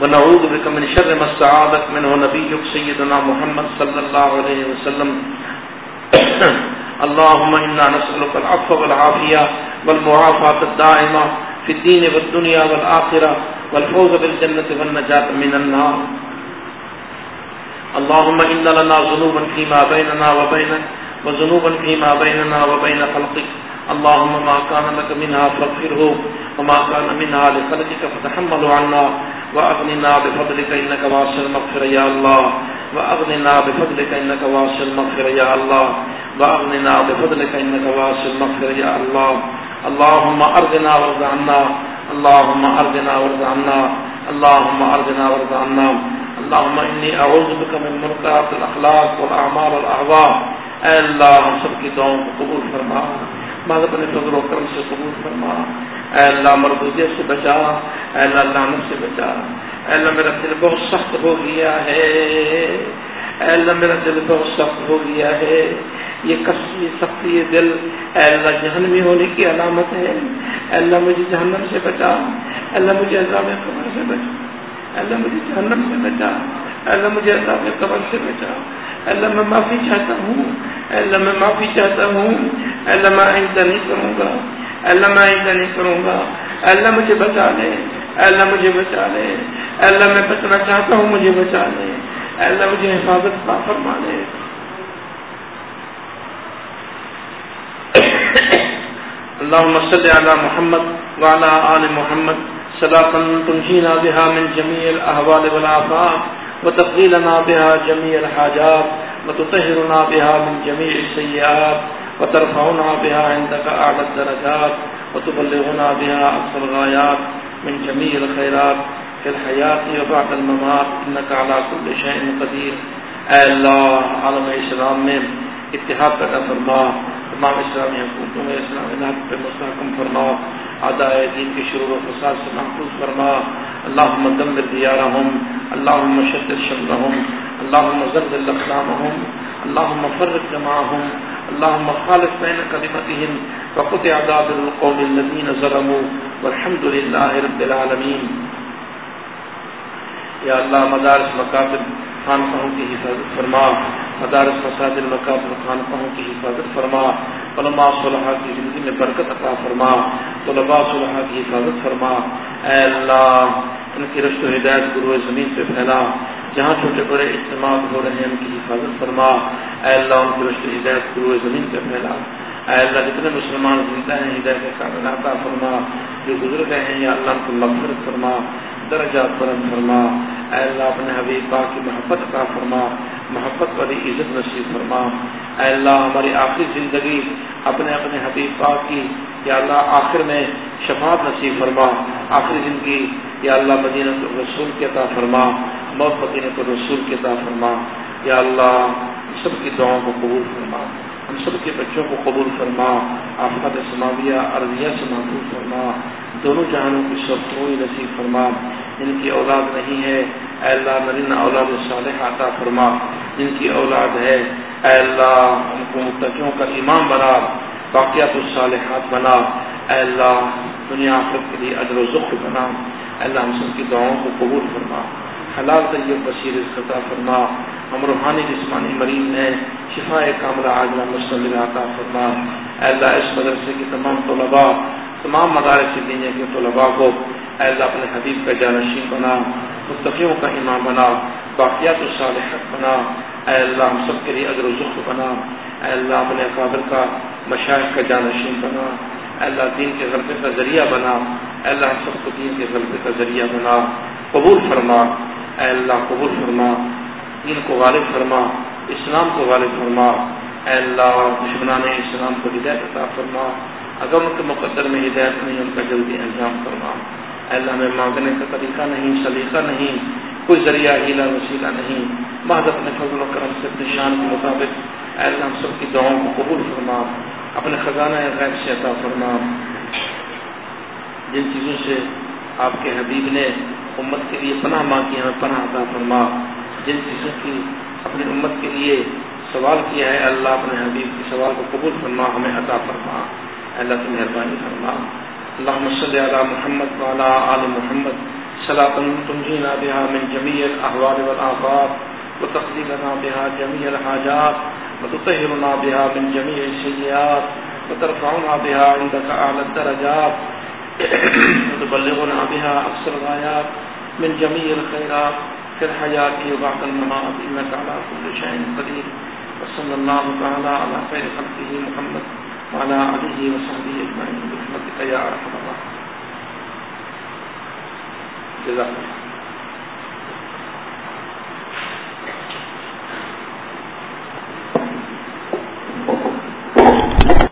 ونعوذ بك من شر ما استعاذك منه نبيك سيدنا محمد صلى الله عليه وسلم. اللهم انا نسالك العفو والعافيه والمعافاه الدائمه في الدين والدنيا والاخره والفوز بالجنه والنجاه من النار. اللهم ان لنا ذنوبا فيما بيننا وبينك وذنوبا فيما بيننا وبين خلقك. اللهم ما كان لك منها فاغفره وما كان منها لخلقك فتحمل عنا واغننا بفضلك انك واسع المغفر يا الله. واغننا بفضلك انك واسع المغفر يا الله. واغننا بفضلك انك واسع المغفر يا الله. اللهم ارضنا وارض عنا. اللهم ارضنا وارض عنا. اللهم ارضنا وارض عنا. اللهم اني اعوذ بك من منكرات الاخلاق والاعمال والاهواء اے اللہ ہم سب کی دعاؤں کو قبول فرما بعض اپنے فضل و کرم سے قبول فرما اے اللہ مردوجے سے بچا اے اللہ لعنت سے بچا اے اللہ میرا دل بہت سخت ہو گیا ہے اے اللہ میرا دل بہت سخت ہو گیا ہے یہ کسی سختی یہ دل اے اللہ جہنمی ہونے کی علامت ہے اے اللہ مجھے جہنم سے بچا اے اللہ مجھے عذاب قبر سے بچا اے اللہ مجھے جہنم سے بچا اے اللہ مجھے عذاب قبر سے بچا اللہ میں معافی چاہتا ہوں۔ اللہ میں معافی چاہتا ہوں۔ اللہ میں آئندہ نہیں کروں گا۔ اللہ میں آئندہ نہیں کروں گا۔ اللہ مجھے بچا لے۔ اللہ مجھے بچا لے۔ اللہ میں بچنا چاہتا ہوں، مجھے بچا لے۔ اللہ مجھے حفاظت کا فرما لے۔ اللهم صل على محمد وعلى آل محمد صلاة تنجينا بها من جميع الأهوال والآفات وتقضيلنا بها جميع الحاجات وتطهرنا بها من جميع السيئات وترفعنا بها عندك أعلى الدرجات وتبلغنا بها أقصى الغايات من جميع الخيرات في الحياة وبعد الممات. إنك على كل شيء قدير. اے اللہ عالم اسلام میں اتحاد پیدا فرما تمام اسلامی حکومتوں میں اسلامی نام پہ مستحکم فرما آدائے دین کے شروع و فساد سے محفوظ فرما۔ اللہ دمر دیارہم اللہ شدد شملہم اللہ زلزل اقلامہم اللہ فرق جماعہم اللهم خالف بين كلمتهم وقطع عذاب القوم الذين ظلموا۔ والحمد لله رب العالمين یا اللہ مدارس مکاتب خانقاہوں کی حفاظت فرما، مدارس مساجد المکاتب خانقاہوں کی حفاظت فرما، علماء صلحہ کی زندگی میں برکت عطا فرما، طلباء صلحہ کی حفاظت فرما۔ اے اللہ، ان کی رشت و ہدایت گرو زمین پہ پھیلا، جہاں چھوٹے بڑے اجتماع ہو رہے ہیں، ان کی حفاظت فرما۔ اے اللہ، ان کی رشت و ہدایت گرو زمین پہ پھیلا۔ اے اللہ، جتنے مسلمان زندہ ہیں، ہدایت کا عطا فرما۔ جو گزر گئے ہیں، یا اللہ، ان کو مغفرت فرما۔ درجات بلند فرما، اے اللہ اپنے حبیب پاک کی محبت کا فرما، محبت والی عزت نصیب فرما۔ اے اللہ ہماری آخری زندگی اپنے اپنے حبیب پاک کی، یا اللہ آخر میں شفاعت نصیب فرما۔ آخری زندگی یا اللہ مدینہ رسول کے عطا فرما، موت مدینہ کو رسول کے عطا فرما۔ یا اللہ سب کی دعاؤں کو قبول فرما۔ ہم سب کے بچوں کو قبول فرما۔ آفات سماویہ عرضیہ سے محفوظ فرما۔ دونوں جہانوں کی سب کوئی نصیب فرما۔ جن کی اولاد نہیں ہے، اے اللہ نرین اولاد صالح عطا فرما۔ جن کی اولاد ہے، اے اللہ ان کو متقیوں کا امام بنا باقیات الصالحات بنا۔ اے اللہ دنیا آخرت کے لیے اجر و ذخر بنا۔ اللہ ہم سب کی دعاؤں کو قبول فرما۔ حلال طیب بصیر خطا فرما۔ ہم روحانی جسمانی مریض ہیں شفا کاملہ عاجلہ مصطل عطا فرما۔ اللہ اس مدرسے کے تمام طلباء، تمام مدارس دینے کے طلباء کو اے اللہ اپنے حبیب کا جانشین بنا مستفیوں کا امام بنا، باقیات الصالحت بنا۔ اے اللہ، ہم سب کے لیے اگر ذخ بنا۔ اے اللہ، اپنے قابل کا مشاہد کا جانشین بنا۔ اے اللہ، دین کے غلبے کا ذریعہ بنا۔ اے اللہ، ہم سب کو دین کے غلبے کا ذریعہ بنا۔ قبول فرما۔ اے اللہ، قبول فرما۔ دین کو غالب فرما۔ اسلام کو غالب فرما۔ اے اللہ دشمنان اسلام کو ہدایت عطا فرما۔ اگر ان کے مقدر میں ہدایت نہیں، ان کا جلدی انجام فرما۔ اللہ میں مانگنے کا طریقہ نہیں، سلیقہ نہیں، کوئی ذریعہ ہیلا وسیلہ نہیں۔ بعض اپنے فضل و کرم سے اپنے شان کے مطابق اللہ ہم سب کی دعاؤں کو قبول فرما۔ اپنے خزانہ غیب سے عطا فرما۔ جن چیزوں سے آپ کے حبیب نے امت کے لیے پناہ مانگی ہمیں پناہ عطا فرما۔ جن چیزوں کی اپنی امت کے لیے سوال کیا ہے، اللہ اپنے حبیب کے سوال کو قبول فرما، ہمیں عطا فرما۔ اللہ کی مہربانی فرما۔ اللہ صلی علی محمد والا آل محمد. صلاح تنجینا بها من جميع الأحوال والآفات، وتقضينا بها جميع الحاجات، وتطهرنا بها من جميع السيئات وترفعنا بها عندك أعلى الدرجات. وتبلغنا بها أقصر الغايات من جميع الخيرات في الحياة وبعد الممات. إنك على كل شيء قدير. وصلى الله تعالى على خير خلقه محمد. وعلى آله وصحبه أجمعين. برحمتك يا أرحم الراحمين. الله.